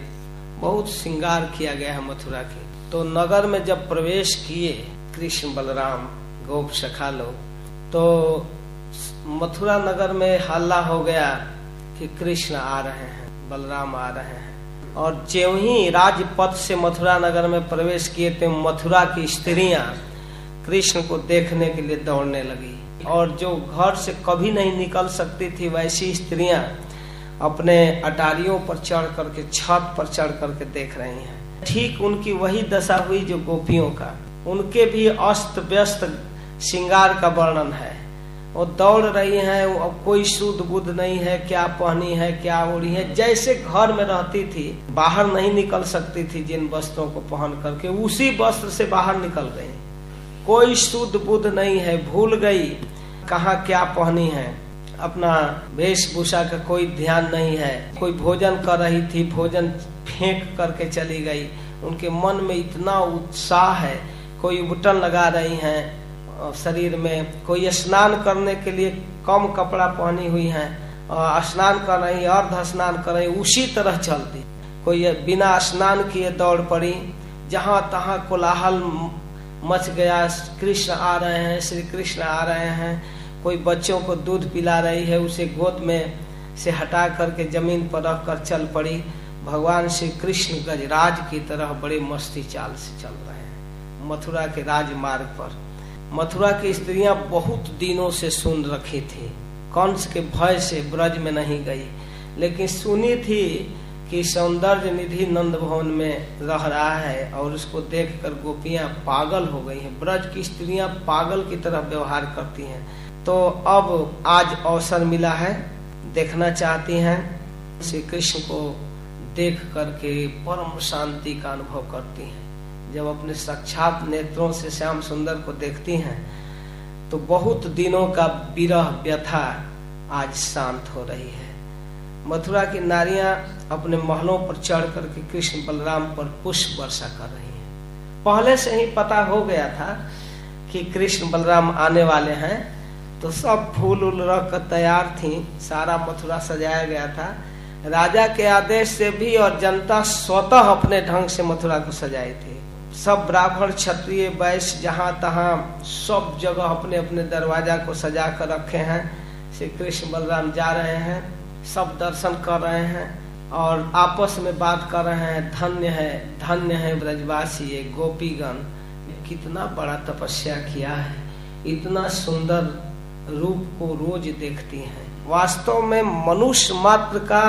बहुत श्रृंगार किया गया है मथुरा के। तो नगर में जब प्रवेश किए, कृष्ण बलराम, गोप सखा लोग तो मथुरा नगर में हल्ला हो गया कि कृष्ण आ रहे हैं, बलराम आ रहे हैं। और ज्यो ही राजपथ से मथुरा नगर में प्रवेश किए थे, मथुरा की स्त्रियाँ कृष्ण को देखने के लिए दौड़ने लगी। और जो घर से कभी नहीं निकल सकती थी, वैसी स्त्रियाँ अपने अटारियों पर चढ़ करके, छत पर चढ़ करके देख रही हैं। ठीक उनकी वही दशा हुई जो गोपियों का। उनके भी अस्त व्यस्त श्रृंगार का वर्णन है। वो दौड़ रही हैं अब कोई शुद्ध बुद्ध नहीं है, क्या पहनी है, क्या ओढ़ी है। जैसे घर में रहती थी, बाहर नहीं निकल सकती थी जिन वस्त्रों को पहन करके, उसी वस्त्र से बाहर निकल गई। कोई शुद्ध बुद्ध नहीं है, भूल गई, कहा क्या पहनी है। अपना वेशभूषा का कोई ध्यान नहीं है। कोई भोजन कर रही थी, भोजन फेंक करके चली गई। उनके मन में इतना उत्साह है, कोई उबटन लगा रही हैं शरीर में कोई स्नान करने के लिए कम कपड़ा पहनी हुई है स्नान कर रही, अर्ध स्नान कर रही, उसी तरह चलती। कोई बिना स्नान किए दौड़ पड़ी, जहाँ तहां कोलाहल मच गया, कृष्ण आ रहे हैं, श्री कृष्ण आ रहे हैं, कोई बच्चों को दूध पिला रही है, उसे गोद में से हटा करके ज़मीन पर रख कर चल पड़ी। भगवान श्री कृष्ण गजराज की तरह बड़े मस्ती चाल से चल रहे हैं, मथुरा के राजमार्ग पर। मथुरा की स्त्रियाँ बहुत दिनों से सुन रखी थी। कंस के भय से ब्रज में नहीं गई, लेकिन सुनी थी कि सौंदर्य निधि नंद भवन में रह रहा है और उसको देखकर गोपियाँ पागल हो गई हैं। ब्रज की स्त्रियाँ पागल की तरह व्यवहार करती हैं। तो अब आज अवसर मिला है, देखना चाहती हैं। श्री कृष्ण को देख करके परम शांति का अनुभव करती हैं। जब अपने साक्षात नेत्रों से श्याम सुंदर को देखती हैं तो बहुत दिनों का विरह व्यथा आज शांत हो रही है। मथुरा की नारियाँ अपने महलों पर चढ़ करके कृष्ण बलराम पर पुष्प वर्षा कर रही हैं। पहले से ही पता हो गया था कि कृष्ण बलराम आने वाले हैं तो सब फूल उल रख कर तैयार थी, सारा मथुरा सजाया गया था। राजा के आदेश से भी और जनता स्वतः अपने ढंग से मथुरा को सजाई थी। सब ब्राह्मण क्षत्रिय, वैश्य, जहाँ तहाँ सब जगह अपने अपने दरवाज़ा को सजा कर रखे हैं। श्री कृष्ण बलराम जा रहे हैं, सब दर्शन कर रहे हैं और आपस में बात कर रहे हैं। धन्य है धन्य है ब्रजवासी ये गोपीगण। कितना बड़ा तपस्या किया है। इतना सुंदर रूप को रोज देखती हैं। वास्तव में मनुष्य मात्र का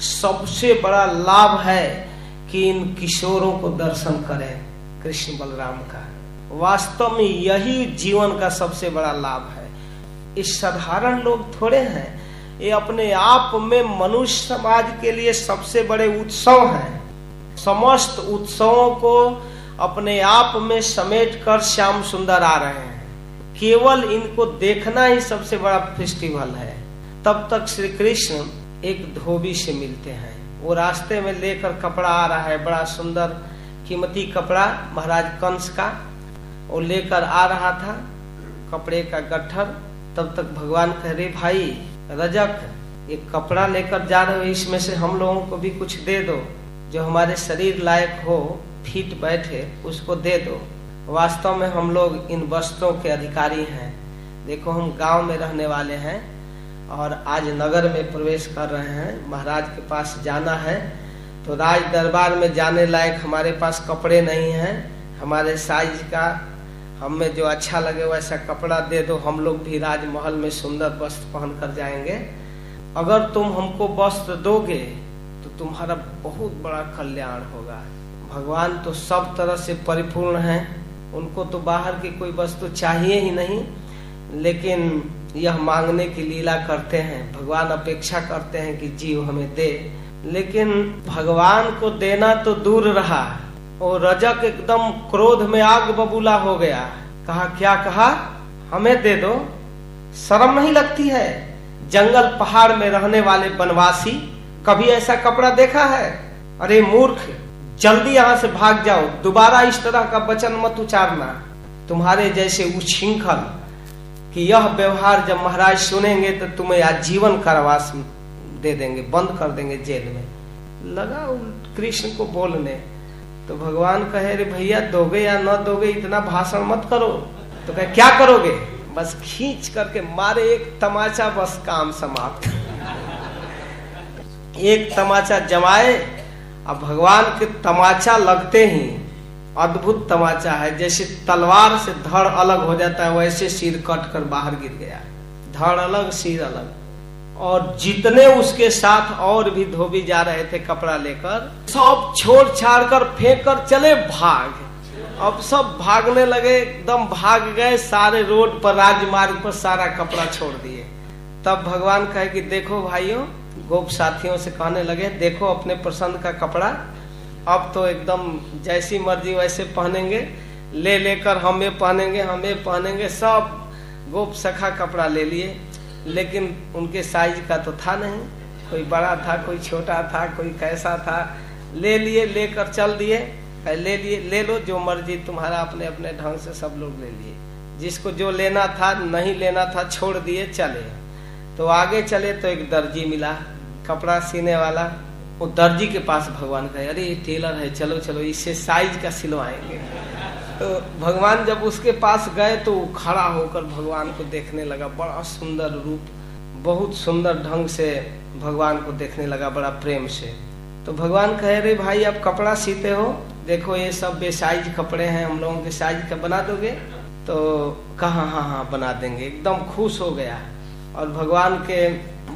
सबसे बड़ा लाभ है कि इन किशोरों को दर्शन करें। कृष्ण बलराम का। वास्तव में यही जीवन का सबसे बड़ा लाभ है। इस साधारण लोग थोड़े हैं। ये अपने आप में मनुष्य समाज के लिए सबसे बड़े उत्सव हैं। समस्त उत्सवों को अपने आप में समेट कर श्याम सुंदर आ रहे हैं। केवल इनको देखना ही सबसे बड़ा फेस्टिवल है। तब तक श्री कृष्ण एक धोबी से मिलते हैं। वो रास्ते में लेकर कपड़ा आ रहा है, बड़ा सुंदर कीमती कपड़ा महाराज कंस का, वो लेकर आ रहा था, कपड़े का गट्ठर। तब तक भगवान कह रहे, भाई, रजक, एक कपड़ा लेकर जा रहे हो, इसमें से हम लोगों को भी कुछ दे दो। जो हमारे शरीर लायक हो, फिट बैठे, उसको दे दो। वास्तव में हम लोग इन वस्त्रों के अधिकारी हैं। देखो, हम गाँव में रहने वाले हैं और आज नगर में प्रवेश कर रहे हैं। महाराज के पास जाना है। तो राज दरबार में जाने लायक हमारे पास कपड़े नहीं हैं, हमारे साइज़ का, हमें जो अच्छा लगे वैसा कपड़ा दे दो, हम लोग भी राजमहल में सुंदर वस्त्र पहन कर जाएँगे। अगर तुम हमको वस्त्र दोगे तो तुम्हारा बहुत बड़ा कल्याण होगा। भगवान तो सब तरह से परिपूर्ण है, उनको तो बाहर की कोई वस्तु चाहिए ही नहीं, लेकिन यह मांगने की लीला करते हैं। भगवान अपेक्षा करते हैं कि जीव हमें दे। लेकिन भगवान को देना तो दूर रहा। और रजक एकदम क्रोध में आग बबूला हो गया। कहा, क्या कहा? हमें दे दो। शर्म नहीं लगती है। जंगल पहाड़ में रहने वाले बनवासी कभी ऐसा कपड़ा देखा है? अरे मूर्ख, जल्दी यहाँ से भाग जाओ। दोबारा इस तरह का वचन मत उचारना। तुम्हारे जैसे उच्छृंखल कि यह व्यवहार जब महाराज सुनेंगे तो तुम्हें आजीवन कारावास दे देंगे, बंद कर देंगे जेल में। लगा कृष्ण को बोलने। तो भगवान कहे रे भैया, दोगे या न दोगे, इतना भाषण मत करो। तो कहे, क्या करोगे? बस खींच करके मारे, एक तमाचा बस काम समाप्त। एक तमाचा जमाए, अब भगवान के तमाचा लगते ही अद्भुत तमाचा है। जैसे तलवार से धड़ अलग हो जाता है, वैसे सिर कट कर बाहर गिर गया धड़ अलग, सिर अलग। और जितने उसके साथ और भी धोबी जा रहे थे कपड़ा लेकर, सब छोड़ छाड़ कर फेंक कर चले भाग। अब सब भागने लगे, एकदम भाग गए, सारे रोड पर, राजमार्ग पर सारा कपड़ा छोड़ दिए। तब भगवान कहे कि देखो भाइयों, गोप साथियों से कहने लगे, देखो अपने पसंद का कपड़ा, अब तो एकदम जैसी मर्ज़ी वैसे पहनेंगे, ले लेकर हम पहनेंगे हम पहनेंगे, सब गोप सखा कपड़ा ले लिए। लेकिन उनके साइज़ का तो था नहीं। कोई बड़ा था, कोई छोटा था, कोई कैसा था। ले लिए, लेकर चल दिए। ले लिए, ले लो, जो मर्ज़ी तुम्हारा अपने अपने ढंग से सब लोग ले लिए। जिसको जो लेना था, नहीं लेना था, छोड़ दिए, चले। तो आगे चले तो एक दर्जी मिला, कपड़ा सीने वाला। वो दर्जी के पास भगवान कहे, अरे, ये टेलर है, चलो चलो, इससे साइज़ का सिलवाएँगे। तो भगवान जब उसके पास गए तो खड़ा होकर भगवान को देखने लगा। बड़ा सुंदर रूप, बहुत सुंदर ढंग से भगवान को देखने लगा, बड़ा प्रेम से। तो भगवान कहे रे भाई, आप कपड़ा सीते हो? देखो, ये सब बेसाइज कपड़े हैं, हम लोगों के साइज़ का बना दोगे? तो कहा हाँ हाँ बना देंगे। एकदम खुश हो गया। और भगवान के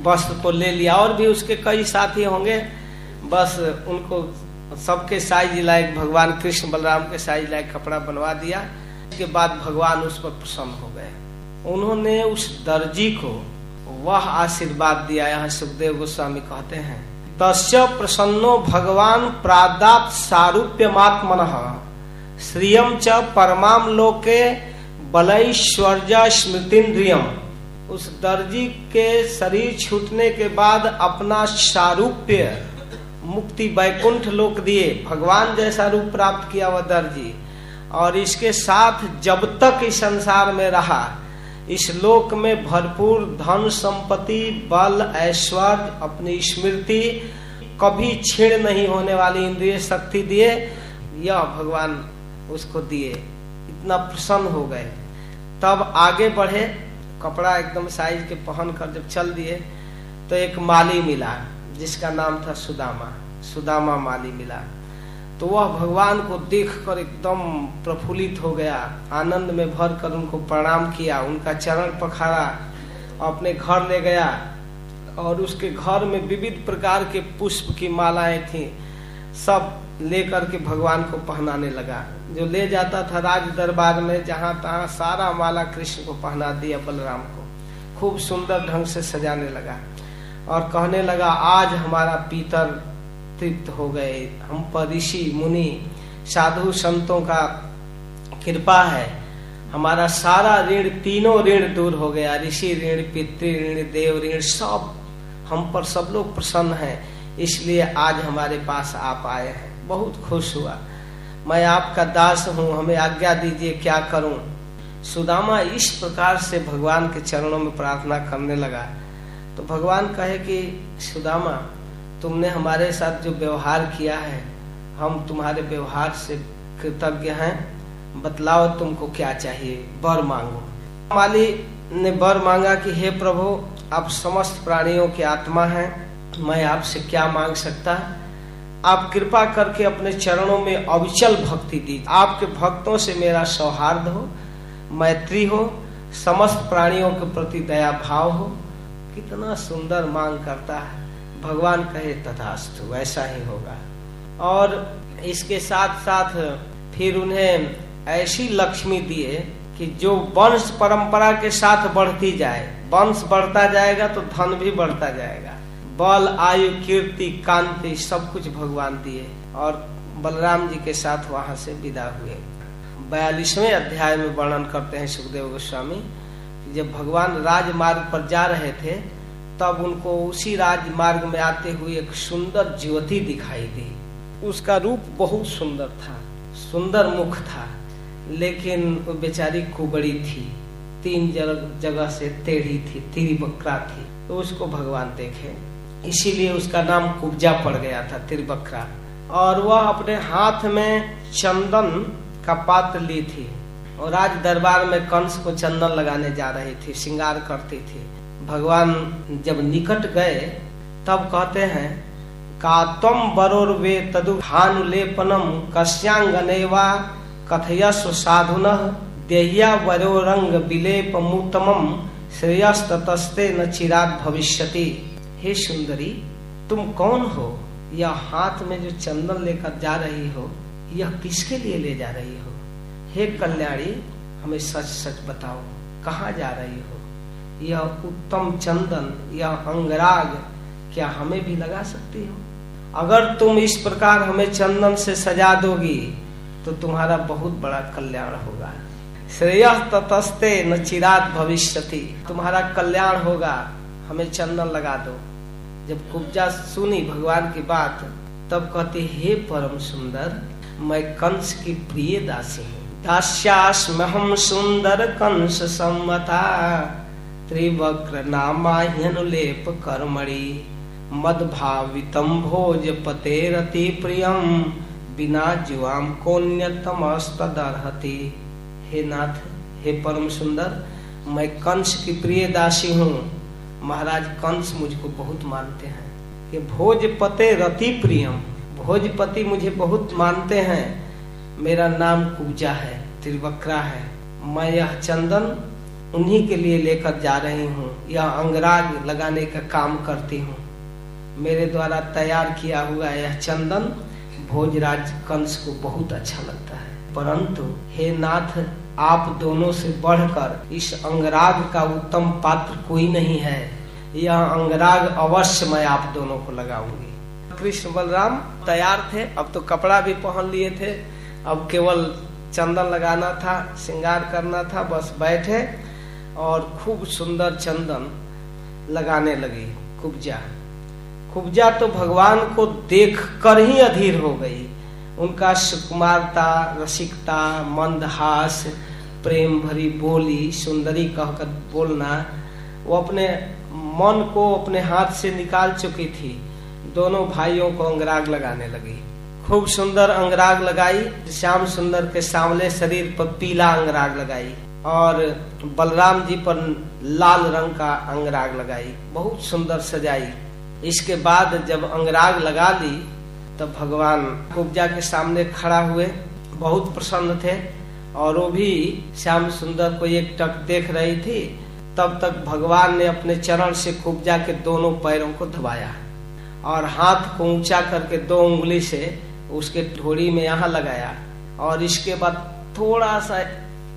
वस्त्र को ले लिया। और भी उसके कई साथी होंगे, बस उनको सबके साइज़ लायक, भगवान कृष्ण बलराम के साइज़ लायक कपड़ा बनवा दिया। उसके बाद भगवान उस पर प्रसन्न हो गए। उन्होंने उस दर्जी को वह आशीर्वाद दिया। यहाँ सुखदेव गोस्वामी कहते हैं, तस्य प्रसन्नो भगवान प्रादात सारूप्यमात्मन। श्रियम च परमाम लोके बलैश्वर्य स्मृतिन्द्रियम उस दर्जी के शरीर छूटने के बाद अपना सारूप्य मुक्ति वैकुंठ लोक दिए। भगवान जैसा रूप प्राप्त किया वह दर्जी। और इसके साथ जब तक इस संसार में रहा, इस लोक में भरपूर धन संपत्ति, बल, ऐश्वर्य, अपनी स्मृति कभी छीण नहीं होने वाली इंद्रिय शक्ति दिए, यह भगवान उसको दिए। इतना प्रसन्न हो गए। तब आगे बढ़े, कपड़ा एकदम साइज़ के पहन कर जब चल दिए तो एक माली मिला। जिसका नाम था सुदामा सुदामा माली मिला। तो वह भगवान को देखकर एकदम प्रफुल्लित हो गया, आनंद में भर कर उनको प्रणाम किया, उनका चरण पखाड़ा अपने घर ले गया और उसके घर में विविध प्रकार के पुष्प की मालाएँ थी, सब लेकर के भगवान को पहनाने लगा। जो ले जाता था राज दरबार में, जहाँ तहां सारा माला कृष्ण को पहना दिया बलराम को, खूब सुंदर ढंग से सजाने लगा। और कहने लगा, आज हमारा पीतर तृप्त हो गए। हम पर ऋषि मुनि, साधु संतों का कृपा है। हमारा सारा ऋण, तीनों ऋण दूर हो गया। ऋषि ऋण, पितृ ऋण, देव ऋण सब हम पर सब लोग प्रसन्न हैं। इसलिए आज हमारे पास आप आए हैं। बहुत खुश हुआ। मैं आपका दास हूँ। हमें आज्ञा दीजिए, क्या करूँ? सुदामा इस प्रकार से भगवान के चरणों में प्रार्थना करने लगा। तो भगवान कहे कि, सुदामा, तुमने हमारे साथ जो व्यवहार किया है, हम तुम्हारे व्यवहार से कृतज्ञ हैं। बतलाओ तुमको क्या चाहिए? बर मांगो। माली ने बर मांगा कि, हे प्रभु, आप समस्त प्राणियों की आत्मा हैं। मैं आपसे क्या मांग सकता? आप कृपा करके अपने चरणों में अविचल भक्ति दी। आपके भक्तों से मेरा सौहार्द हो। मैत्री हो। समस्त प्राणियों के प्रति दया भाव हो। कितना सुंदर मांग करता है। भगवान कहे, तथास्तु, वैसा ही होगा। और इसके साथ साथ फिर उन्हें ऐसी लक्ष्मी दिए कि जो वंश परंपरा के साथ बढ़ती जाए। वंश बढ़ता जाएगा तो धन भी बढ़ता जाएगा। बल, आयु, कीर्ति, कांति, सब कुछ भगवान दिए और बलराम जी के साथ वहाँ से विदा हुए। बयालीसवें अध्याय में वर्णन करते हैं सुखदेव गोस्वामी। जब भगवान राजमार्ग पर जा रहे थे, तब उनको उसी राजमार्ग में आते हुए एक सुंदर ज्योति दिखाई दी। उसका रूप बहुत सुंदर था, सुंदर मुख था, लेकिन वो बेचारी कुबड़ी थी, तीन जगह से टेढ़ी थी तिरी बकरा थी तो उसको भगवान देखे। इसीलिए उसका नाम कुब्जा पड़ गया था तिरबकरा और वह अपने हाथ में चंदन का पात्र ली थी। और राज दरबार में कंस को चंदन लगाने जा रही थी, श्रृंगार करती थी। भगवान जब निकट गए, तब कहते हैं, कातम बरोर वे तदुभानुलेपनम कश्यांगनेवा कथयस्व साधुन देहिया वरोरंग विलेप मुतमम श्रेयस्तस्ते न चिराग भविष्यति। हे सुंदरी, तुम कौन हो? यह हाथ में जो चंदन लेकर जा रही हो, यह किसके लिए ले जा रही हो? हे कल्याणी, हमें सच सच बताओ, कहाँ जा रही हो? यह उत्तम चंदन, यह अंगराग, क्या हमें भी लगा सकती हो? अगर तुम इस प्रकार हमें चंदन से सजा दोगी तो तुम्हारा बहुत बड़ा कल्याण होगा। श्रेय ततस्ते न चिरात भविष्यति। तुम्हारा कल्याण होगा, हमें चंदन लगा दो। जब कुब्जा सुनी भगवान की बात, तब कहते, हे परम सुंदर, मैं कंस की प्रिय दासी हूँ। दास्यास्महम सुंदर कंस सम्मता त्रिवक्र नामाह्यनुलेप कर्मणि मदभावितम भोज पतेरति प्रियम बिना जुआम कोन्यतमस्तदर्हति। हे नाथ, हे परम सुंदर, मैं कंस की प्रिय दासी हूँ। महाराज कंस मुझको बहुत मानते हैं। कि भोजपते रति प्रियम भोजपति मुझे बहुत मानते हैं। मेरा नाम कुब्जा है, त्रिवक्रा है। मैं यह चंदन उन्हीं के लिए लेकर जा रही हूँ। यह अंगराग लगाने का काम करती हूँ। मेरे द्वारा तैयार किया हुआ यह चंदन भोजराज कंस को बहुत अच्छा लगता है। परंतु हे नाथ, आप दोनों से बढ़कर इस अंगराग का उत्तम पात्र कोई नहीं है। यह अंगराग अवश्य मैं आप दोनों को लगाऊँगी। कृष्ण बलराम, तैयार थे? अब तो कपड़ा भी पहन लिए थे। अब केवल चंदन लगाना था, श्रृंगार करना था, बस बैठे और खूब सुंदर चंदन लगाने लगी कुब्जा। कुब्जा तो भगवान को देख कर ही अधीर हो गई। उनका सुकुमारता, रसिकता, मंदहास, प्रेम भरी बोली, सुंदरी कहकर बोलना, वो अपने मन को अपने हाथ से निकाल चुकी थी। दोनों भाइयों को अंगराग लगाने लगी। खूब सुंदर अंगराग लगाई, श्याम सुंदर के सांवले शरीर पर पीला अंगराग लगाई और बलराम जी पर लाल रंग का अंगराग लगाई। बहुत सुंदर सजाई। इसके बाद जब अंगराग लगा ली तब भगवान कुब्जा के सामने खड़ा हुए, बहुत प्रसन्न थे और वो भी श्याम सुंदर को एक टक देख रही थी। तब तक भगवान ने अपने चरण से कुब्जा के दोनों पैरों को दबाया और हाथ को ऊँचा करके दो उंगली से उसके ढोड़ी में यहाँ लगाया और इसके बाद थोड़ा सा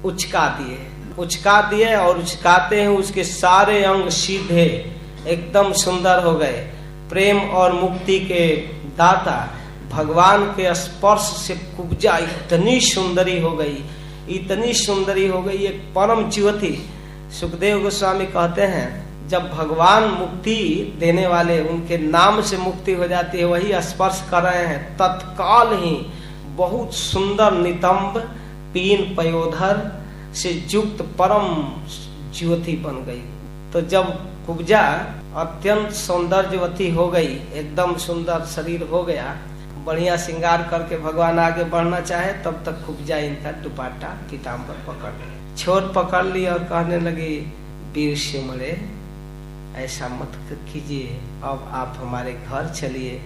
उचका दिए उचका दिए और उचकाते हैं, उसके सारे अंग सीधे, एकदम सुंदर हो गए। प्रेम और मुक्ति के दाता भगवान के स्पर्श से कुब्जा इतनी सुंदरी हो गई, इतनी सुंदरी हो गई, एक परम ज्योति सुखदेव गोस्वामी कहते हैं जब भगवान मुक्ति देने वाले उनके नाम से मुक्ति हो जाती है, वही स्पर्श कर रहे हैं। तत्काल ही बहुत सुंदर नितंब पीन पयोधर से युक्त परम ज्योति बन गई। तो जब कुब्जा अत्यंत सौंदर्यवती हो गई, एकदम सुंदर शरीर हो गया, बढ़िया श्रृंगार करके भगवान आगे बढ़ना चाहे, तब तक कुब्जा इनका दुपाटा पीताम्बर पकड़ छोर पकड़ ली और कहने लगी, वीर से मरे ऐसा मत कीजिए, अब आप हमारे घर चलिए।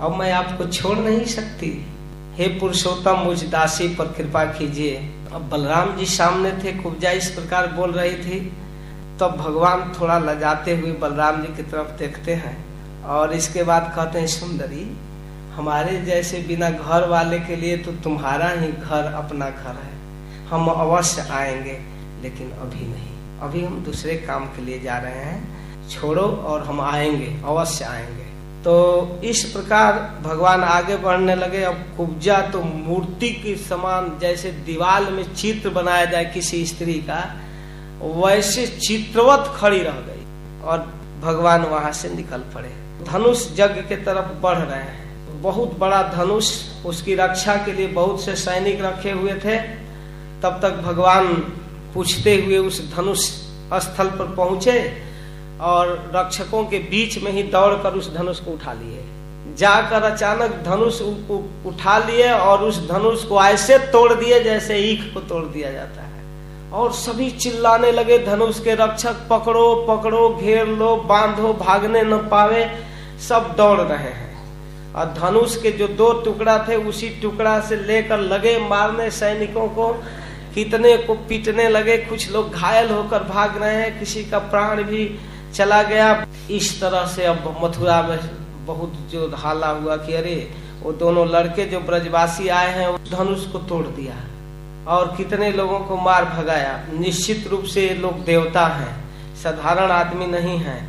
अब मैं आपको छोड़ नहीं सकती। हे पुरुषोत्तम, मुझ दासी पर कृपा कीजिए। अब बलराम जी सामने थे, कुब्जा इस प्रकार बोल रही थी। तब तो भगवान थोड़ा लजाते हुए बलराम जी की तरफ़ देखते हैं और इसके बाद कहते हैं, सुंदरी, हमारे जैसे बिना घर वाले के लिए तो तुम्हारा ही घर अपना घर है। हम अवश्य आएँगे, लेकिन अभी नहीं। अभी हम दूसरे काम के लिए जा रहे हैं। छोड़ो और हम आएँगे, अवश्य आएँगे। तो इस प्रकार भगवान आगे बढ़ने लगे। अब कुब्जा तो मूर्ति के समान जैसे दीवाल में चित्र बनाया जाए किसी स्त्री का, वैसे चित्रवत खड़ी रह गई और भगवान वहाँ से निकल पड़े। धनुष यज्ञ के तरफ़ बढ़ रहे हैं। बहुत बड़ा धनुष, उसकी रक्षा के लिए बहुत से सैनिक रखे हुए थे। तब तक भगवान पूछते हुए उस धनुष स्थल पर पहुँचे। और रक्षकों के बीच में ही दौड़कर उस धनुष को उठा लिए। जाकर अचानक धनुष उठा लिए और उस धनुष को ऐसे तोड़ दिए जैसे ईख को तोड़ दिया जाता है। और सभी चिल्लाने लगे, धनुष के रक्षक, पकड़ो पकड़ो, घेर लो, बांधो, भागने न पावे। सब दौड़ रहे हैं। और धनुष के जो दो टुकड़ा थे, उसी टुकड़ा से लेकर लगे मारने सैनिकों को, कितने को पीटने लगे, कुछ लोग घायल होकर भाग रहे हैं, किसी का प्राण भी चला गया। इस तरह से अब मथुरा में बहुत जो हाला हुआ कि अरे, वो दोनों लड़के जो ब्रजवासी आए हैं धनुष को तोड़ दिया। और कितने लोगों को मार भगाया। निश्चित रूप से ये लोग देवता हैं, साधारण आदमी नहीं है।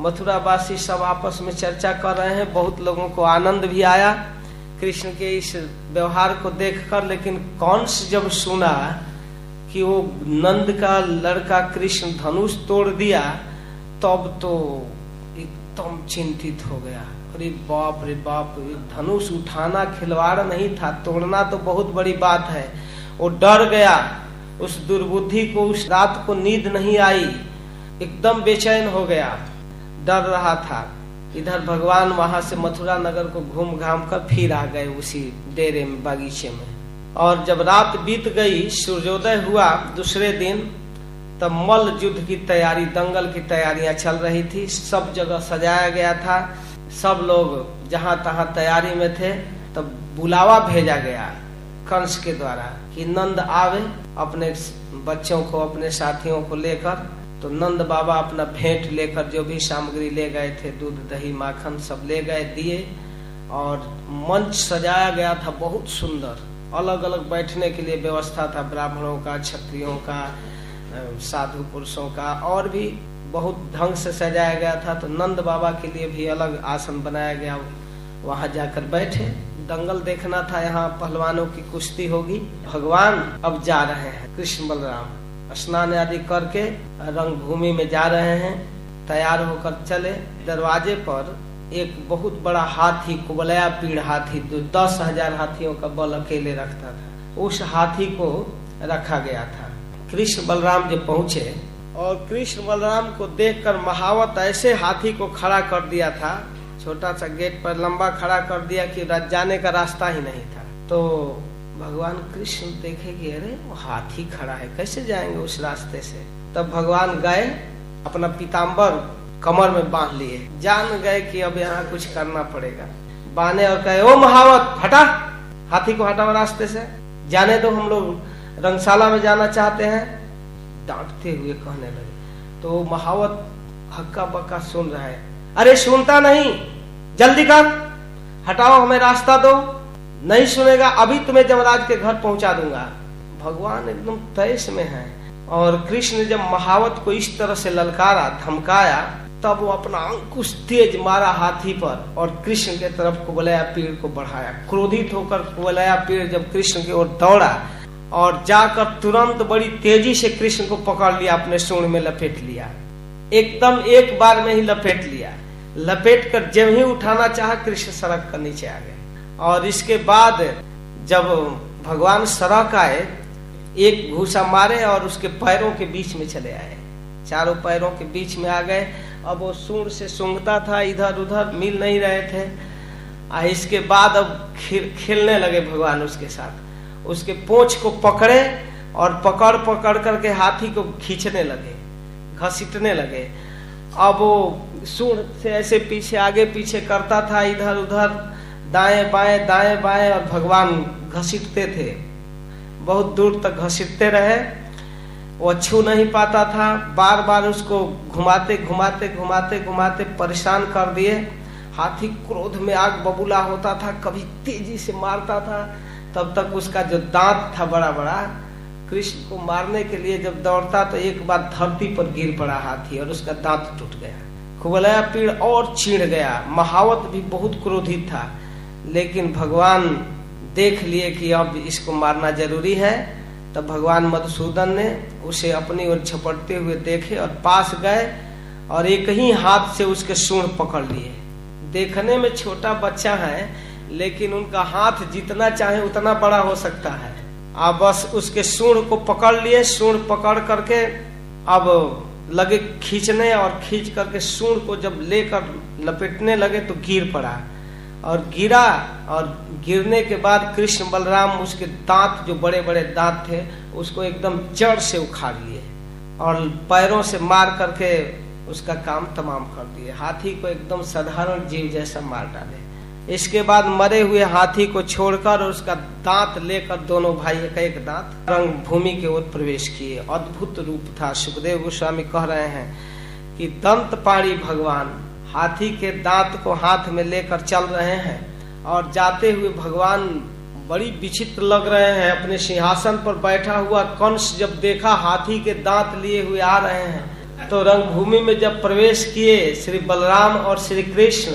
मथुरावासी सब आपस में चर्चा कर रहे हैं। बहुत लोगों को आनंद भी आया। कृष्ण के इस व्यवहार को देखकर, लेकिन कंस जब सुना कि वो नंद का लड़का कृष्ण धनुष तोड़ दिया तब तो एकदम चिंतित हो गया। अरे बाप रे बाप धनुष उठाना, खिलवाड़ नहीं था, तोड़ना तो बहुत बड़ी बात है। वो डर गया। उस दुर्बुद्धि को, उस रात को नींद नहीं आई। एकदम बेचैन हो गया। डर रहा था। इधर भगवान वहाँ से मथुरा नगर को घूम घाम कर फिर आ गए उसी डेरे में, बागीचे में। और जब रात बीत गई, सूर्योदय हुआ, दूसरे दिन तब मल युद्ध की तैयारी, दंगल की तैयारियाँ चल रही थी। सब जगह सजाया गया था। सब लोग जहाँ तहां तैयारी में थे तब बुलावा भेजा गया कंस के द्वारा कि नंद आवे अपने बच्चों को, अपने साथियों को लेकर। तो नंद बाबा अपना भेंट लेकर जो भी सामग्री ले गए थे, दूध, दही, माखन सब ले गए दिए। और मंच सजाया गया था, बहुत सुंदर। अलग अलग बैठने के लिए व्यवस्था था, ब्राह्मणों का, क्षत्रियों का साधु पुरुषों का और भी बहुत ढंग से सजाया गया था तो नंद बाबा के लिए भी अलग आसन बनाया गया। वहाँ जाकर बैठे। दंगल देखना था, यहाँ पहलवानों की कुश्ती होगी। भगवान अब जा रहे हैं, कृष्ण बलराम। स्नान आदि करके रंग भूमि में जा रहे हैं। तैयार होकर चले। दरवाजे पर एक बहुत बड़ा हाथी, कुबलया पीड़ हाथी, जो दस हज़ार हाथियों का बल अकेले रखता था, उस हाथी को रखा गया था। कृष्ण बलराम जब पहुँचे और कृष्ण बलराम को देखकर महावत ऐसे हाथी को खड़ा कर दिया था। छोटा सा गेट पर लंबा खड़ा कर दिया कि जाने का रास्ता ही नहीं था। तो भगवान कृष्ण देखे कि अरे, वो हाथी खड़ा है, कैसे जाएँगे उस रास्ते से? तब भगवान गए, अपना पीताम्बर कमर में बाँध लिए। जान गए कि अब यहाँ कुछ करना पड़ेगा। बाने और कहे, ओ महावत, हटा हाथी को, हटाओ रास्ते से। जाने दो हम लोग। रंगशाला में जाना चाहते हैं, डांटते हुए कहने लगे। तो महावत हक्का बक्का सुन रहा है। अरे सुनता नहीं, जल्दी कर। हटाओ, हमें रास्ता दो। नहीं सुनेगा, अभी तुम्हें जमराज के घर पहुँचा दूँगा। भगवान एकदम तयस में है। और कृष्ण जब महावत को इस तरह से ललकारा, धमकाया, तब वो अपना अंकुश तेज मारा हाथी पर और कृष्ण के तरफ़ कुबलया पेड़ को बढ़ाया। क्रोधित होकर कुबलया पेड़ जब कृष्ण की ओर दौड़ा और जाकर तुरंत बड़ी तेज़ी से कृष्ण को पकड़ लिया, अपने सूर्ण में लपेट लिया। एकदम एक बार में ही लपेट लिया। लपेट कर जब ही उठाना चाहा, कृष्ण सड़क कर नीचे आ गए। और इसके बाद जब भगवान सड़क आए, एक घूसा मारे और उसके पैरों के बीच में चले आए। चारों पैरों के बीच में आ गए। अब वो सूर से सूंघता था, इधर उधर मिल नहीं रहे थे। इसके बाद अब खेलने लगे भगवान उसके साथ। उसके पोछ को पकड़े और पकड़ पकड़ करके हाथी को खींचने लगे, घसीटने लगे। अब वो सूर से ऐसे पीछे, आगे पीछे करता था, इधर उधर, दाएँ बाएँ दाएँ बाएँ, और भगवान घसीटते थे। बहुत दूर तक घसीटते रहे। वो छू नहीं पाता था। बार बार उसको घुमाते घुमाते घुमाते घुमाते परेशान कर दिए। हाथी क्रोध में आग बबूला होता था, कभी तेज़ी से मारता था। तब तक उसका जो दांत था बड़ा बड़ा, कृष्ण को मारने के लिए जब दौड़ता तो एक बार धरती पर गिर पड़ा हाथी और उसका दांत टूट गया। कुबलया पीड़ और चिढ़ गया। महावत भी बहुत क्रोधित था, लेकिन भगवान देख लिए कि अब इसको मारना ज़रूरी है। तब भगवान मधुसूदन ने उसे अपनी ओर झपटते हुए देखे और पास गए और एक ही हाथ से उसके सूढ़ पकड़ लिए। देखने में छोटा बच्चा है लेकिन उनका हाथ जितना चाहे उतना बड़ा हो सकता है। आप बस उसके सूढ़ को पकड़ लिए सूढ़ पकड़ करके अब लगे खींचने और खींच करके सूढ़ को जब लेकर लपेटने लगे तो गिर पड़ा। और गिरा और गिरने के बाद कृष्ण बलराम उसके दांत, जो बड़े बड़े दांत थे, उसको एकदम जड़ से उखाड़ लिए और पैरों से मार करके उसका काम तमाम कर दिए। हाथी को एकदम साधारण जीव जैसा मार डाले। इसके बाद मरे हुए हाथी को छोड़कर और उसका दांत लेकर दोनों भाई एक एक दांत रंग भूमि के ओर प्रवेश किए। अद्भुत रूप था। सुखदेव गोस्वामी कह रहे हैं कि दंत पाड़ी भगवान हाथी के दांत को हाथ में लेकर चल रहे हैं और जाते हुए भगवान बड़ी विचित्र लग रहे हैं। अपने सिंहासन पर बैठा हुआ कंस जब देखा हाथी के दांत लिए हुए आ रहे हैं तो रंगभूमि में जब प्रवेश किए, श्री बलराम और श्री कृष्ण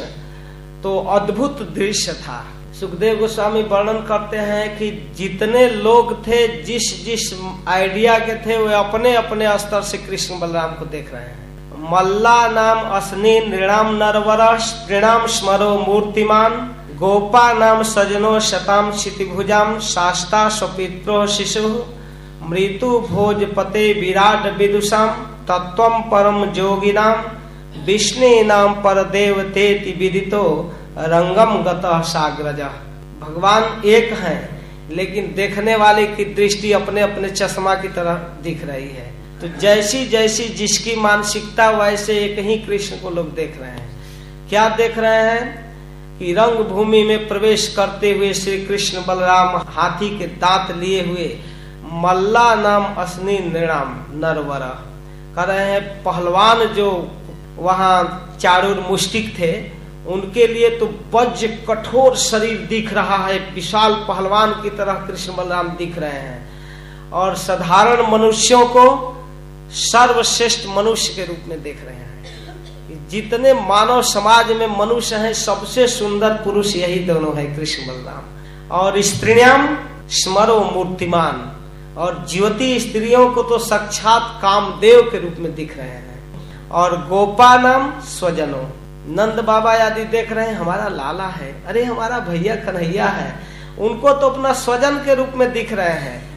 तो अद्भुत दृश्य था। सुखदेव गोस्वामी वर्णन करते हैं कि जितने लोग थे, जिस जिस आइडिया के थे, वे अपने अपने स्तर से कृष्ण बलराम को देख रहे हैं। मल्ला नाम असनी नृणाम नरवर तृणाम स्मरो मूर्तिमान, गोपा नाम सजनो शताम क्षितिभुजाम शास्ता स्वपित्रो शिशु मृत्यु भोज पते विराट विदुषाम तत्व परम जोगिनाम विष्णु नाम पर देवते विदितो, रंगम गत साग्रज। भगवान एक है, लेकिन देखने वाले की दृष्टि अपने अपने चश्मा की तरह दिख रही है। तो जैसी जैसी जिसकी मानसिकता, वैसे एक ही कृष्ण को लोग देख रहे हैं। क्या देख रहे हैं? कि रंग भूमि में प्रवेश करते हुए श्री कृष्ण बलराम हाथी के दांत लिए हुए मल्ला नाम असनी नृणाम, नरवर। कह रहे हैं, पहलवान जो वहाँ चारूर मुस्टिक थे। उनके लिए तो वज्र कठोर शरीर दिख रहा है। विशाल पहलवान की तरह कृष्ण बलराम दिख रहे हैं। और साधारण मनुष्यों को सर्वश्रेष्ठ मनुष्य के रूप में देख रहे हैं। जितने मानव समाज में मनुष्य हैं, सबसे सुंदर पुरुष यही दोनों है, कृष्ण बलराम। और स्त्रियाम स्मरो मूर्तिमान। और ज्योति स्त्रियों को तो साक्षात कामदेव के रूप में दिख रहे हैं। और गोपा नाम स्वजनों। नंद बाबा आदि देख रहे हैं, हमारा लाला है। अरे, हमारा भैया कन्हैया है। उनको तो अपना स्वजन के रूप में दिख रहे हैं।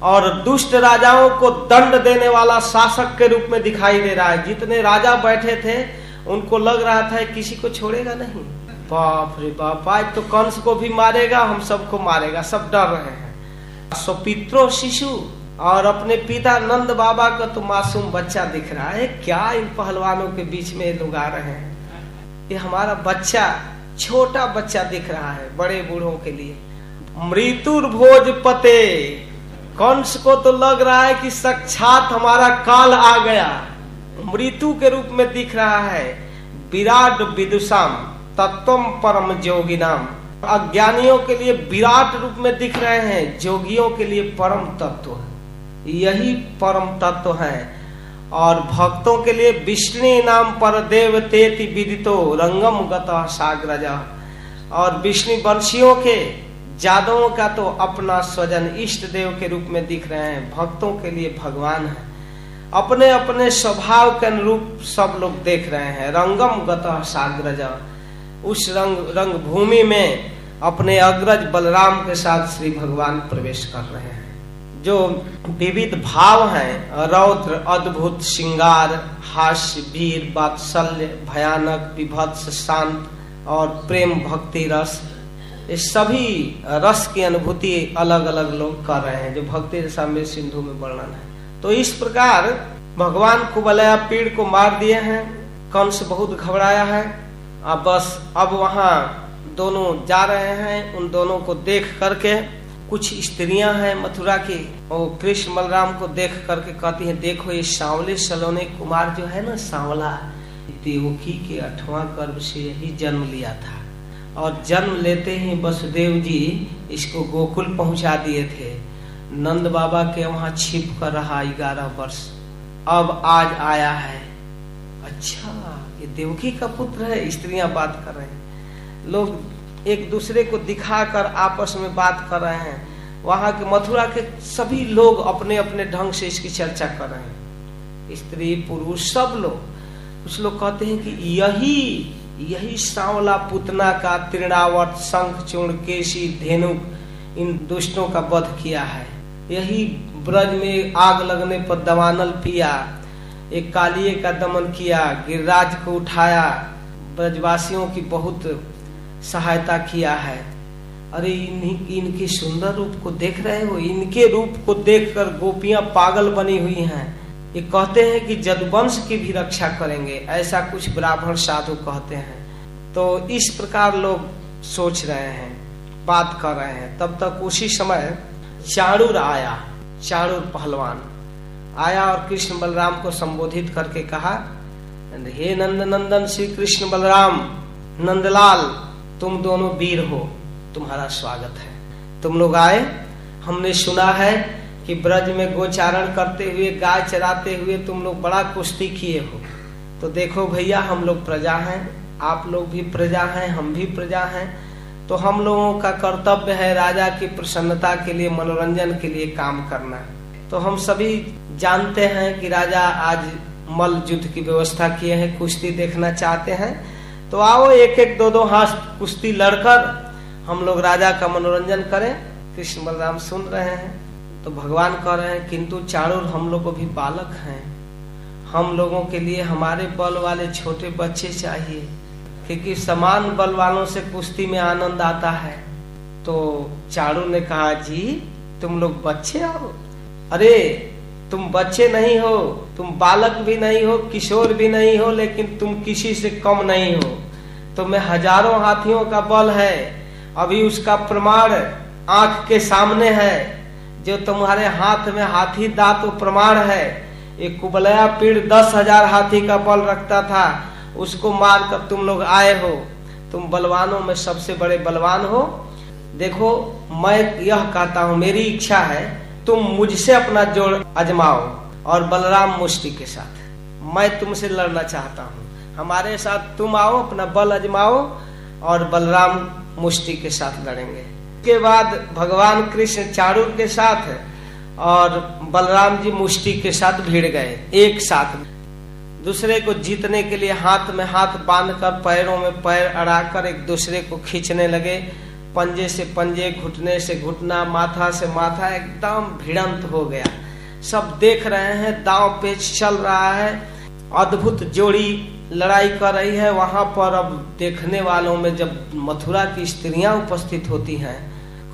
और दुष्ट राजाओं को दंड देने वाला शासक के रूप में दिखाई दे रहा है। जितने राजा बैठे थे, उनको लग रहा था किसी को छोड़ेगा नहीं। बाप रे बाप, आज तो कंस को भी मारेगा, हम सबको मारेगा, सब डर रहे हैं। स्वपित्रो शिशु। और अपने पिता नंद बाबा का तो मासूम बच्चा दिख रहा है। क्या इन पहलवानों के बीच में लोग आ रहे हैं? ये हमारा बच्चा, छोटा बच्चा दिख रहा है बड़े बूढ़ों के लिए। मृत्युर भोजपते कंस को तो लग रहा है कि साक्षात हमारा काल आ गया। मृत्यु के रूप में दिख रहा है। विराट विदुषाम तत्व परम जोगिनाम। अज्ञानियों के लिए विराट रूप में दिख रहे हैं, जोगियों के लिए परम तत्व। यही परम तत्व है। और भक्तों के लिए विष्णु नाम पर देव तेति विदितो रंगम गता साग्रज। और विष्णु वंशियों के जादवों का तो अपना स्वजन इष्ट देव के रूप में दिख रहे हैं। भक्तों के लिए भगवान है। अपने अपने स्वभाव के अनुरूप सब लोग देख रहे हैं। रंगम गत साग्रज। उस रंग रंग भूमि में अपने अग्रज बलराम के साथ श्री भगवान प्रवेश कर रहे हैं। जो विविध भाव है, रौद्र, अद्भुत, श्रृंगार, हास्य, वीर, वात्सल्य, भयानक, विभत्स, शांत और प्रेम, भक्ति, रस, ये सभी रस की अनुभूति अलग अलग लोग कर रहे हैं, जो भक्ति रसा में सिंधु में वर्णन है। तो इस प्रकार भगवान कुबलया पीड़ को मार दिए हैं कंस बहुत घबराया है। अब बस, अब वहाँ दोनों जा रहे हैं, उन दोनों को देख करके कुछ स्त्रियाँ हैं मथुरा की और कृष्ण बलराम को देख करके कहती हैं, देखो, ये सांवले सलोने कुमार जो है ना सांवला देवकी के अठवां गर्भ से ही जन्म लिया था। और जन्म लेते ही वसुदेव जी इसको गोकुल पहुँचा दिए थे। नंद बाबा के वहाँ छिप कर रहा ग्यारह वर्ष। अब आज आया है। अच्छा ये देवकी का पुत्र है, स्त्रियाँ बात कर रहे हैं। लोग एक दूसरे को दिखाकर आपस में बात कर रहे हैं। वहाँ के मथुरा के सभी लोग अपने अपने ढंग से इसकी चर्चा कर रहे हैं। स्त्री, पुरुष, सब लोग। कुछ लोग कहते हैं कि यही यही सांवला पुतना का तृणावट शंख, चूर्ण, केसी धेनु इन दुष्टों का वध किया है। यही ब्रज में आग लगने पर दवानल पिया, एक कालिए का दमन किया, गिरिराज को उठाया। ब्रजवासियों की बहुत सहायता किया है। अरे इन्हीं इनके सुंदर रूप को देख रहे हो? इनके रूप को देखकर गोपियाँ पागल बनी हुई हैं। ये कहते हैं कि जदवंश की भी रक्षा करेंगे, ऐसा कुछ ब्राह्मण साधु कहते हैं। तो इस प्रकार लोग सोच रहे हैं, बात कर रहे हैं। तब तक उसी समय चाणुर आया चाणुर पहलवान। आया और कृष्ण बलराम को संबोधित करके कहा, हे नंद, नंदन श्री कृष्ण बलराम, नंदलाल तुम दोनों वीर हो, तुम्हारा स्वागत है। तुम लोग आए, हमने सुना है कि ब्रज में गोचारण करते हुए, गाय चराते हुए तुम लोग बड़ा कुश्ती किए हो। तो देखो भैया, हम लोग प्रजा हैं, आप लोग भी प्रजा हैं, हम भी प्रजा हैं। तो हम लोगों का कर्तव्य है राजा की प्रसन्नता के लिए, मनोरंजन के लिए काम करना। तो हम सभी जानते हैं कि राजा आज मल युद्ध की व्यवस्था किए हैं, कुश्ती देखना चाहते हैं। तो आओ एक एक दो दो हाथ कुश्ती लड़कर हम लोग राजा का मनोरंजन करें। कृष्ण बलराम सुन रहे हैं तो भगवान कह रहे हैं, किंतु चाणुर हम लोग भी बालक हैं। हम लोगों के लिए हमारे बल वाले छोटे बच्चे चाहिए, क्योंकि समान बल वालों से कुश्ती में आनंद आता है। तो चारू ने कहा, जी, तुम लोग बच्चे आओ? अरे, तुम बच्चे नहीं हो, तुम बालक भी नहीं हो, किशोर भी नहीं हो, लेकिन तुम किसी से कम नहीं हो। तो मैं हज़ारों हाथियों का बल है। अभी उसका प्रमाण आँख के सामने है। जो तुम्हारे हाथ में हाथी दांत प्रमाण है एक कुबलया पीड़ दस हज़ार हाथी का बल रखता था, उसको मार कर तुम लोग आए हो। तुम बलवानों में सबसे बड़े बलवान हो। देखो, मैं यह कहता हूँ, मेरी इच्छा है, तुम मुझसे अपना जोड़ अजमाओ और बलराम मुष्टि के साथ। मैं तुमसे लड़ना चाहता हूँ। हमारे साथ तुम आओ, अपना बल अजमाओ और बलराम मुष्टि के साथ लड़ेंगे। के बाद भगवान कृष्ण चारू के साथ और बलराम जी मुष्टि के साथ भिड़ गए, एक साथ। दूसरे को जीतने के लिए हाथ में हाथ बांधकर पैरों में पैर अड़ाकर एक दूसरे को खींचने लगे। पंजे से पंजे, घुटने से घुटना, माथा से माथा एकदम भिड़ंत हो गया। सब देख रहे हैं, दाव पेच चल रहा है। अद्भुत जोड़ी लड़ाई कर रही है, वहाँ पर अब देखने वालों में जब मथुरा की स्त्रियाँ उपस्थित होती हैं,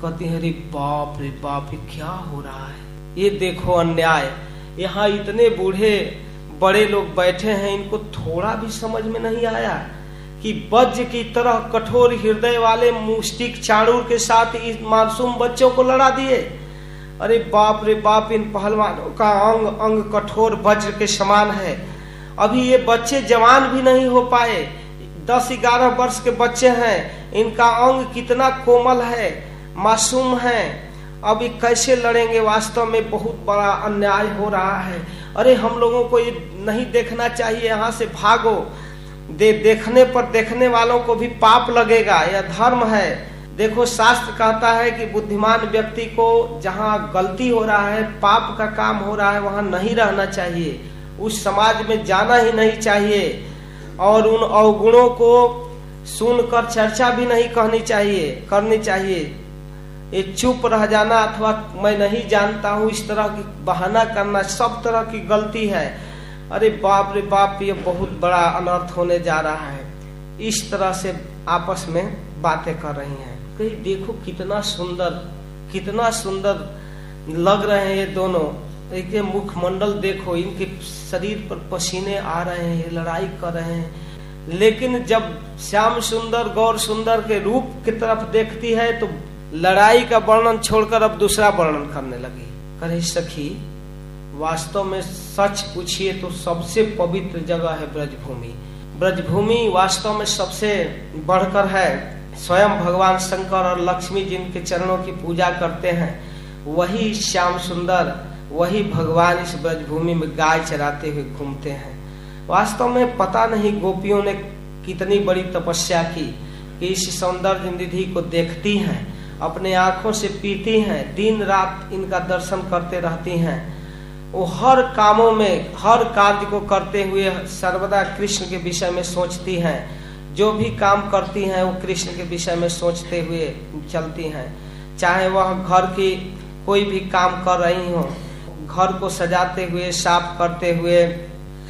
कहती है, अरे बाप रे बाप, ये क्या हो रहा है? ये देखो अन्याय, यहाँ इतने बूढ़े बड़े लोग बैठे हैं, इनको थोड़ा भी समझ में नहीं आया कि वज्र की तरह कठोर हृदय वाले मुस्टिक चाणूर के साथ इस मासूम बच्चों को लड़ा दिए। अरे बाप रे बाप, इन पहलवानों का अंग अंग कठोर वज्र के समान है। अभी ये बच्चे जवान भी नहीं हो पाए। दस ग्यारह वर्ष के बच्चे हैं। इनका अंग कितना कोमल है, मासूम है। अभी कैसे लड़ेंगे? वास्तव में बहुत बड़ा अन्याय हो रहा है। अरे, हम लोगों को ये नहीं देखना चाहिए। यहाँ से भागो। दे, देखने पर देखने वालों को भी पाप लगेगा। यह धर्म है। देखो, शास्त्र कहता है कि बुद्धिमान व्यक्ति को जहाँ गलती हो रहा है, पाप का काम हो रहा है, वहाँ नहीं रहना चाहिए। उस समाज में जाना ही नहीं चाहिए और उन अवगुणों को सुनकर चर्चा भी नहीं कहनी चाहिए, करनी चाहिए। ये चुप रह जाना अथवा मैं नहीं जानता हूँ, इस तरह की बहाना करना सब तरह की गलती है। अरे बाप रे बाप, ये बहुत बड़ा अनर्थ होने जा रहा है। इस तरह से आपस में बातें कर रही हैं। कहीं देखो कितना सुंदर कितना सुंदर लग रहे हैं ये दोनों। इनके मुखमंडल देखो, इनके शरीर पर पसीने आ रहे हैं, लड़ाई कर रहे हैं। लेकिन जब श्याम सुंदर, गौर सुंदर के रूप की तरफ़ देखती है तो लड़ाई का वर्णन छोड़कर अब दूसरा वर्णन करने लगी। करे सखी, वास्तव में सच पूछिए तो सबसे पवित्र जगह है ब्रजभूमि। ब्रजभूमि वास्तव में सबसे बढ़कर है। स्वयं भगवान शंकर और लक्ष्मी जिनके चरणों की पूजा करते हैं, वही श्याम सुंदर वही भगवान इस ब्रजभूमि में गाय चराते हुए घूमते हैं। वास्तव में पता नहीं गोपियों ने कितनी बड़ी तपस्या की कि इस सौंदर्य निधि को देखती हैं, अपने आँखों से पीती हैं दिन रात इनका दर्शन करते रहती हैं। वो हर कामों में, हर कार्य को करते हुए सर्वदा कृष्ण के विषय में सोचती हैं। जो भी काम करती हैं, वो कृष्ण के विषय में सोचते हुए चलती हैं। चाहे वह घर की कोई भी काम कर रही हो घर को सजाते हुए, साफ़ करते हुए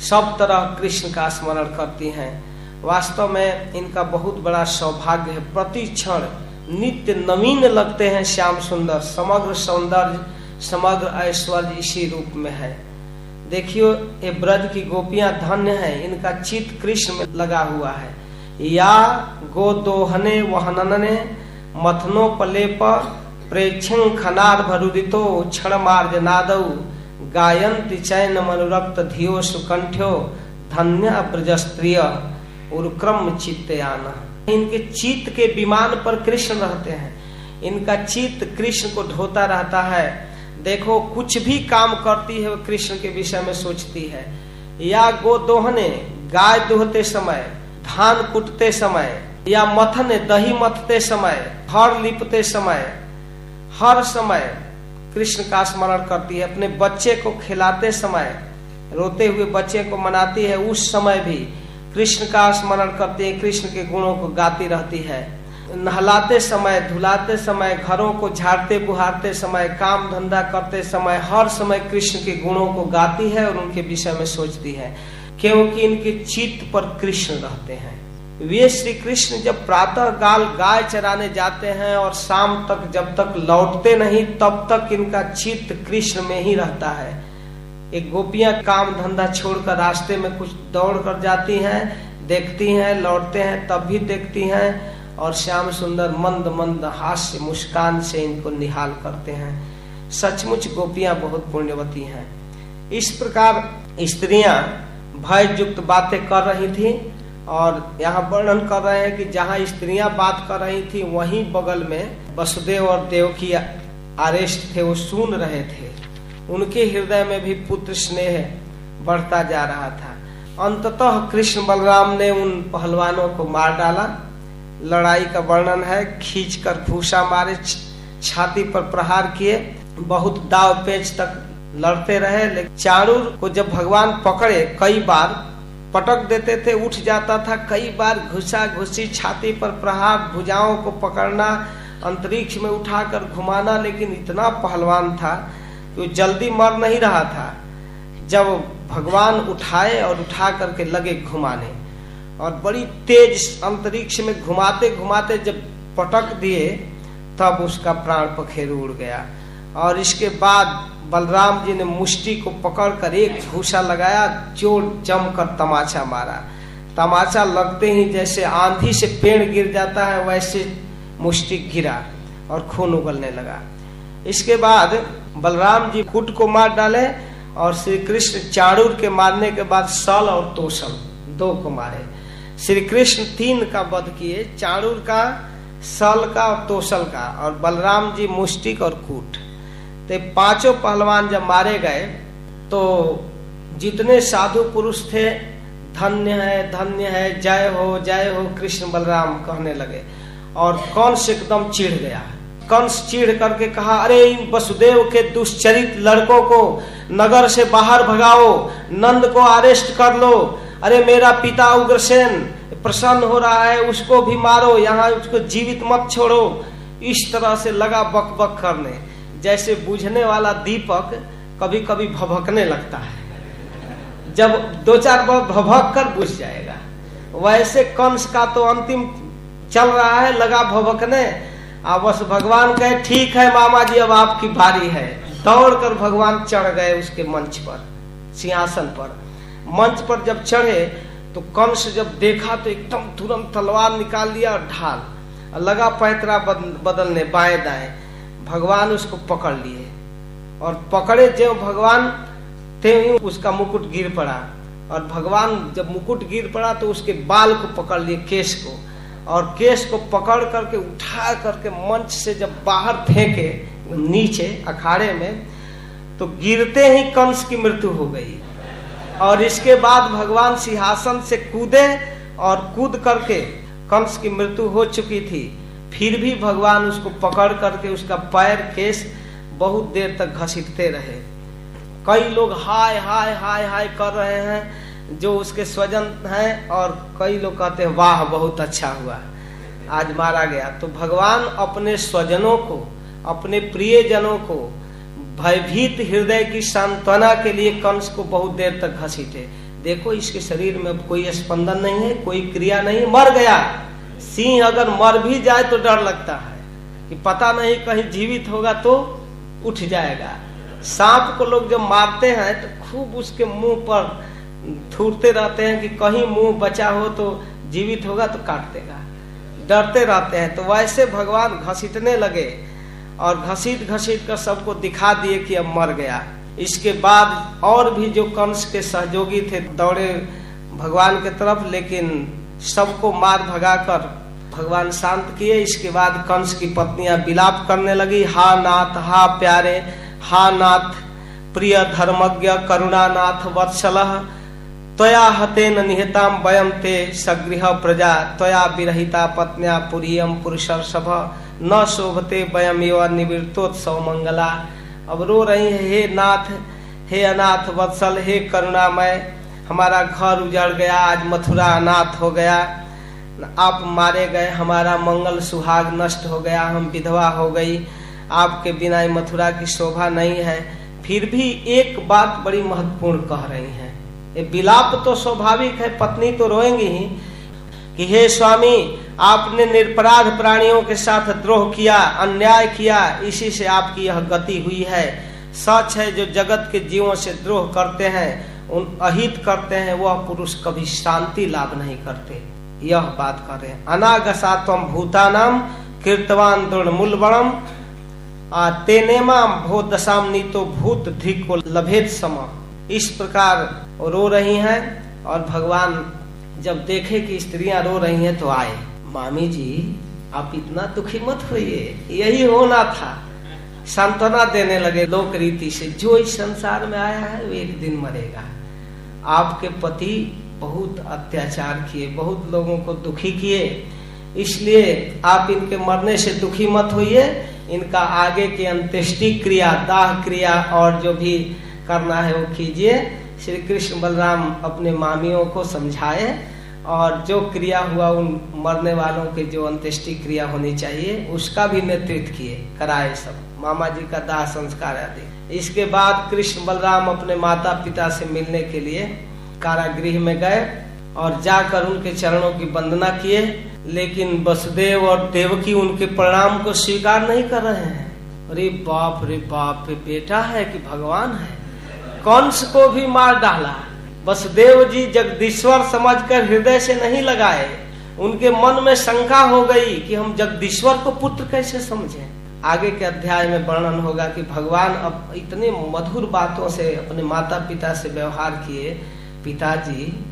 सब तरह कृष्ण का स्मरण करती हैं। वास्तव में इनका बहुत बड़ा सौभाग्य है। प्रति क्षण नित्य नवीन लगते हैं श्याम सुंदर। समग्र सौंदर्य, समग्र ऐश्वर्य इसी रूप में है। देखियो, ये ब्रज की गोपियाँ धन्य है। इनका चित कृष्ण में लगा हुआ है। या गो दोहने वहनने मथनो पले पर प्रेक्षण खनार भरुदितो क्षण मार्ज नादौ गायंति चैन मनुरक्त धियो सुकंठ्यो धन्य ब्रजस्त्रिय उर्क्रम चित्तयान। इनके चित्त के विमान पर कृष्ण रहते हैं। इनका चित्त कृष्ण को ढोता रहता है। देखो, कुछ भी काम करती है, वो कृष्ण के विषय में सोचती है। या गो दोहने, गाय दोहते समय, धान कुटते समय, या मथने, दही मथते समय हर लिपते समय, हर समय कृष्ण का स्मरण करती है, अपने बच्चे को खिलाते समय, रोते हुए बच्चे को मनाती है, उस समय भी कृष्ण का स्मरण करती है, कृष्ण के गुणों को गाती रहती है। नहलाते समय, धुलाते समय, घरों को झाड़ते बुहारते समय, काम धंधा करते समय, हर समय कृष्ण के गुणों को गाती है और उनके विषय में सोचती है, क्योंकि इनके चित्त पर कृष्ण रहते हैं। वे श्री कृष्ण जब प्रातः काल गाय चराने जाते हैं और शाम तक जब तक लौटते नहीं, तब तक इनका चित्त कृष्ण में ही रहता है। एक गोपियाँ काम धंधा छोड़कर रास्ते में कुछ दौड़ कर जाती हैं, देखती हैं, लौटते हैं, तब भी देखती हैं और श्याम सुंदर मंद मंद हास्य मुस्कान से इनको निहाल करते हैं। सचमुच गोपियाँ बहुत पुण्यवती हैं। इस प्रकार स्त्रियाँ भय युक्त बातें कर रही थी और यहाँ वर्णन कर रहे हैं कि जहाँ स्त्रियाँ बात कर रही थी, वहीं बगल में वसुदेव और देव की आरेस्ट थे, वो सुन रहे थे। उनके हृदय में भी पुत्र स्नेह बढ़ता जा रहा था। अंततः कृष्ण बलराम ने उन पहलवानों को मार डाला। लड़ाई का वर्णन है खींच कर भूसा मारे छाती पर प्रहार किए। बहुत दाव पेच तक लड़ते रहे, लेकिन चारूर को जब भगवान पकड़े कई बार पटक देते थे, उठ जाता था। कई बार घुसा घुसी छाती पर प्रहार, भुजाओं को पकड़ना, अंतरिक्ष में उठाकर घुमाना, लेकिन इतना पहलवान था कि वो जल्दी मर नहीं रहा था। जब भगवान उठाए और उठा करके लगे घुमाने, और बड़ी तेज अंतरिक्ष में घुमाते घुमाते जब पटक दिए, तब उसका प्राण पखेर उड़ गया। और इसके बाद बलराम जी ने मुष्टि को पकड़कर एक घूसा लगाया ज़ोर जमकर तमाचा मारा। तमाचा लगते ही जैसे आंधी से पेड़ गिर जाता है, वैसे मुष्टि गिरा और खून उगलने लगा। इसके बाद बलराम जी कुट को मार डाले और श्री कृष्ण चाणूर के मारने के बाद सल और तोसल दो को मारे। श्री कृष्ण तीन का वध किए चाणूर का, सल का और तोसल का और बलराम जी मुष्टिक और कूट। तो पाँचों पहलवान जब मारे गए तो जितने साधु पुरुष थे, धन्य है धन्य है, जय हो जय हो, कृष्ण बलराम कहने लगे। और कौन से एकदम चिढ़ गया। कंस चीढ़ करके कहा, अरे इन वसुदेव के दुष्चरित लड़कों को नगर से बाहर भगाओ, नंद को अरेस्ट कर लो। अरे मेरा पिता उग्रसेन, प्रसन्न हो रहा है, उसको भी मारो, यहाँ उसको जीवित मत छोड़ो। इस तरह से लगा बक बक करने। जैसे बुझने वाला दीपक कभी कभी भभकने लगता है। जब दो चार बार भभक कर बुझ जाएगा। वैसे कंस का तो अंतिम चल रहा है, लगा भभकने। अब बस भगवान कहे, ठीक है मामा जी अब आपकी बारी है। दौड़कर भगवान चढ़ गए उसके मंच पर, सिंहासन पर। मंच पर जब चढ़े तो कंस जब देखा तो एकदम तुरंत तलवार निकाल लिया और ढाल। लगा पैतरा बदलने बाएँ दाएँ भगवान उसको पकड़ लिए। और पकड़े जो भगवान थे, उसका मुकुट गिर पड़ा। और भगवान जब मुकुट गिर पड़ा तो उसके बाल को पकड़ लिए केश को। और केश को पकड़ करके, उठा करके मंच से जब बाहर फेंके, नीचे, अखाड़े में तो गिरते ही कंस की मृत्यु हो गई। और इसके बाद भगवान सिंहासन से कूदे और कूद करके कंस की मृत्यु हो चुकी थी। फिर भी भगवान उसको पकड़ करके उसका पैर केस बहुत देर तक घसीटते रहे। कई लोग हाय हाय हाय हाय कर रहे हैं, जो उसके स्वजन हैं और कई लोग कहते हैं, वाह, बहुत अच्छा हुआ, आज मारा गया। तो भगवान अपने स्वजनों को, अपने प्रिय जनों को भयभीत हृदय की सांत्वना के लिए कंस को बहुत देर तक घसीटे। देखो, इसके शरीर में कोई स्पंदन नहीं है, कोई क्रिया नहीं, मर गया। सिंह अगर मर भी जाए तो डर लगता है कि पता नहीं कहीं जीवित होगा तो उठ जाएगा। सांप को लोग जब मारते हैं तो खूब उसके मुँह पर थूरते रहते हैं कि कहीं मुँह बचा हो तो जीवित होगा तो काट देगा। डरते रहते हैं। तो वैसे भगवान घसीटने लगे और घसीट घसीट कर सबको दिखा दिए कि अब मर गया। इसके बाद और भी जो कंस के सहयोगी थे दौड़े भगवान के तरफ़, लेकिन सबको मार भगाकर भगवान शांत किए। इसके बाद कंस की पत्नियाँ विलाप करने लगी, हा नाथ, हा प्यारे, हा नाथ, प्रिय धर्मज्ञ, करुणानाथ, वत्सल, त्वया हतेन निहताम वयम ते सगृह प्रजा, त्वया विरहिता पत्निया पुरियम पुरुषर सभ, न शोभते वयम एव निवृत्तोत्सव मंगला। अब रो रही है, हे नाथ, हे अनाथ, वत्सल, हे करुणामय हमारा घर उजड़ गया, आज मथुरा अनाथ हो गया। आप मारे गए, हमारा मंगल सुहाग नष्ट हो गया, हम विधवा हो गई। आपके बिना मथुरा की शोभा नहीं है। फिर भी एक बात बड़ी महत्वपूर्ण कह रही हैं। ये विलाप तो स्वाभाविक है, पत्नी तो रोएँगी ही। कि हे स्वामी, आपने निरपराध प्राणियों के साथ द्रोह किया, अन्याय किया, इसी से आपकी यह गति हुई है। सच है, जो जगत के जीवों से द्रोह करते हैं उन अहित करते हैं वह पुरुष कभी शांति लाभ नहीं करते। यह बात कर रहे हैं। अनागसात्वम भूतानाम कीर्तवान दृढ़ मूलबणम तेनेमा भो दशाम नीतो भूत धिक को लभेद सम। इस प्रकार रो रही हैं और भगवान जब देखे कि स्त्रियाँ रो रही हैं तो आए, मामी जी, आप इतना दुखी मत होइए। यही होना था। सांत्वना देने लगे लोक रीति से, जो इस संसार में आया है, वो एक दिन मरेगा। आपके पति बहुत अत्याचार किए, बहुत लोगों को दुखी किए। इसलिए आप इनके मरने से दुखी मत होइए। इनका आगे की अंत्येष्टि क्रिया, दाह क्रिया और जो भी करना है वो कीजिए। श्री कृष्ण बलराम अपने मामियों को समझाए और जो क्रिया हुआ उन मरने वालों के जो अंत्येष्टि क्रिया होनी चाहिए, उसका भी नेतृत्व किए। कराए सब। मामा जी का दाह संस्कार आदि। इसके बाद कृष्ण बलराम अपने माता पिता से मिलने के लिए कारागृह में गए और जाकर उनके चरणों की वंदना किए, लेकिन वसुदेव और देवकी उनके प्रणाम को स्वीकार नहीं कर रहे हैं। अरे बाप रे बाप बेटा है कि भगवान है? कंस को भी मार डाला? वसुदेव जी जगदीश्वर समझकर हृदय से नहीं लगाए। उनके मन में शंका हो गई कि हम जगदीश्वर को पुत्र कैसे समझें? आगे के अध्याय में वर्णन होगा कि भगवान अब इतने मधुर बातों से अपने माता पिता से व्यवहार किए, पिताजी,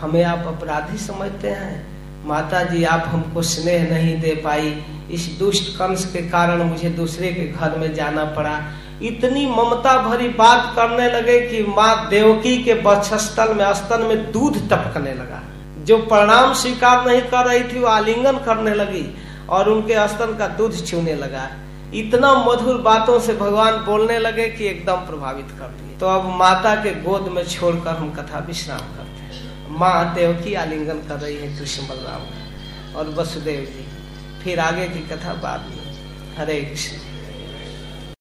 हमें आप अपराधी समझते हैं। माता जी आप हमको स्नेह नहीं दे पाई। इस दुष्ट कंस के कारण मुझे दूसरे के घर में जाना पड़ा। इतनी ममता भरी बात करने लगे कि माँ देवकी के बक्षस्थल में स्तन में दूध टपकने लगा। जो प्रणाम स्वीकार नहीं कर रही थी, वो आलिंगन करने लगी और उनके स्तन का दूध छूने लगा। इतना मधुर बातों से भगवान बोलने लगे कि एकदम प्रभावित कर दिए। तो अब माता के गोद में छोड़कर हम कथा विश्राम करते हैं। माँ देव की आलिंगन कर रही है कृष्ण बलराम और वसुदेव जी, फिर आगे की कथा बाद में। हरे कृष्ण।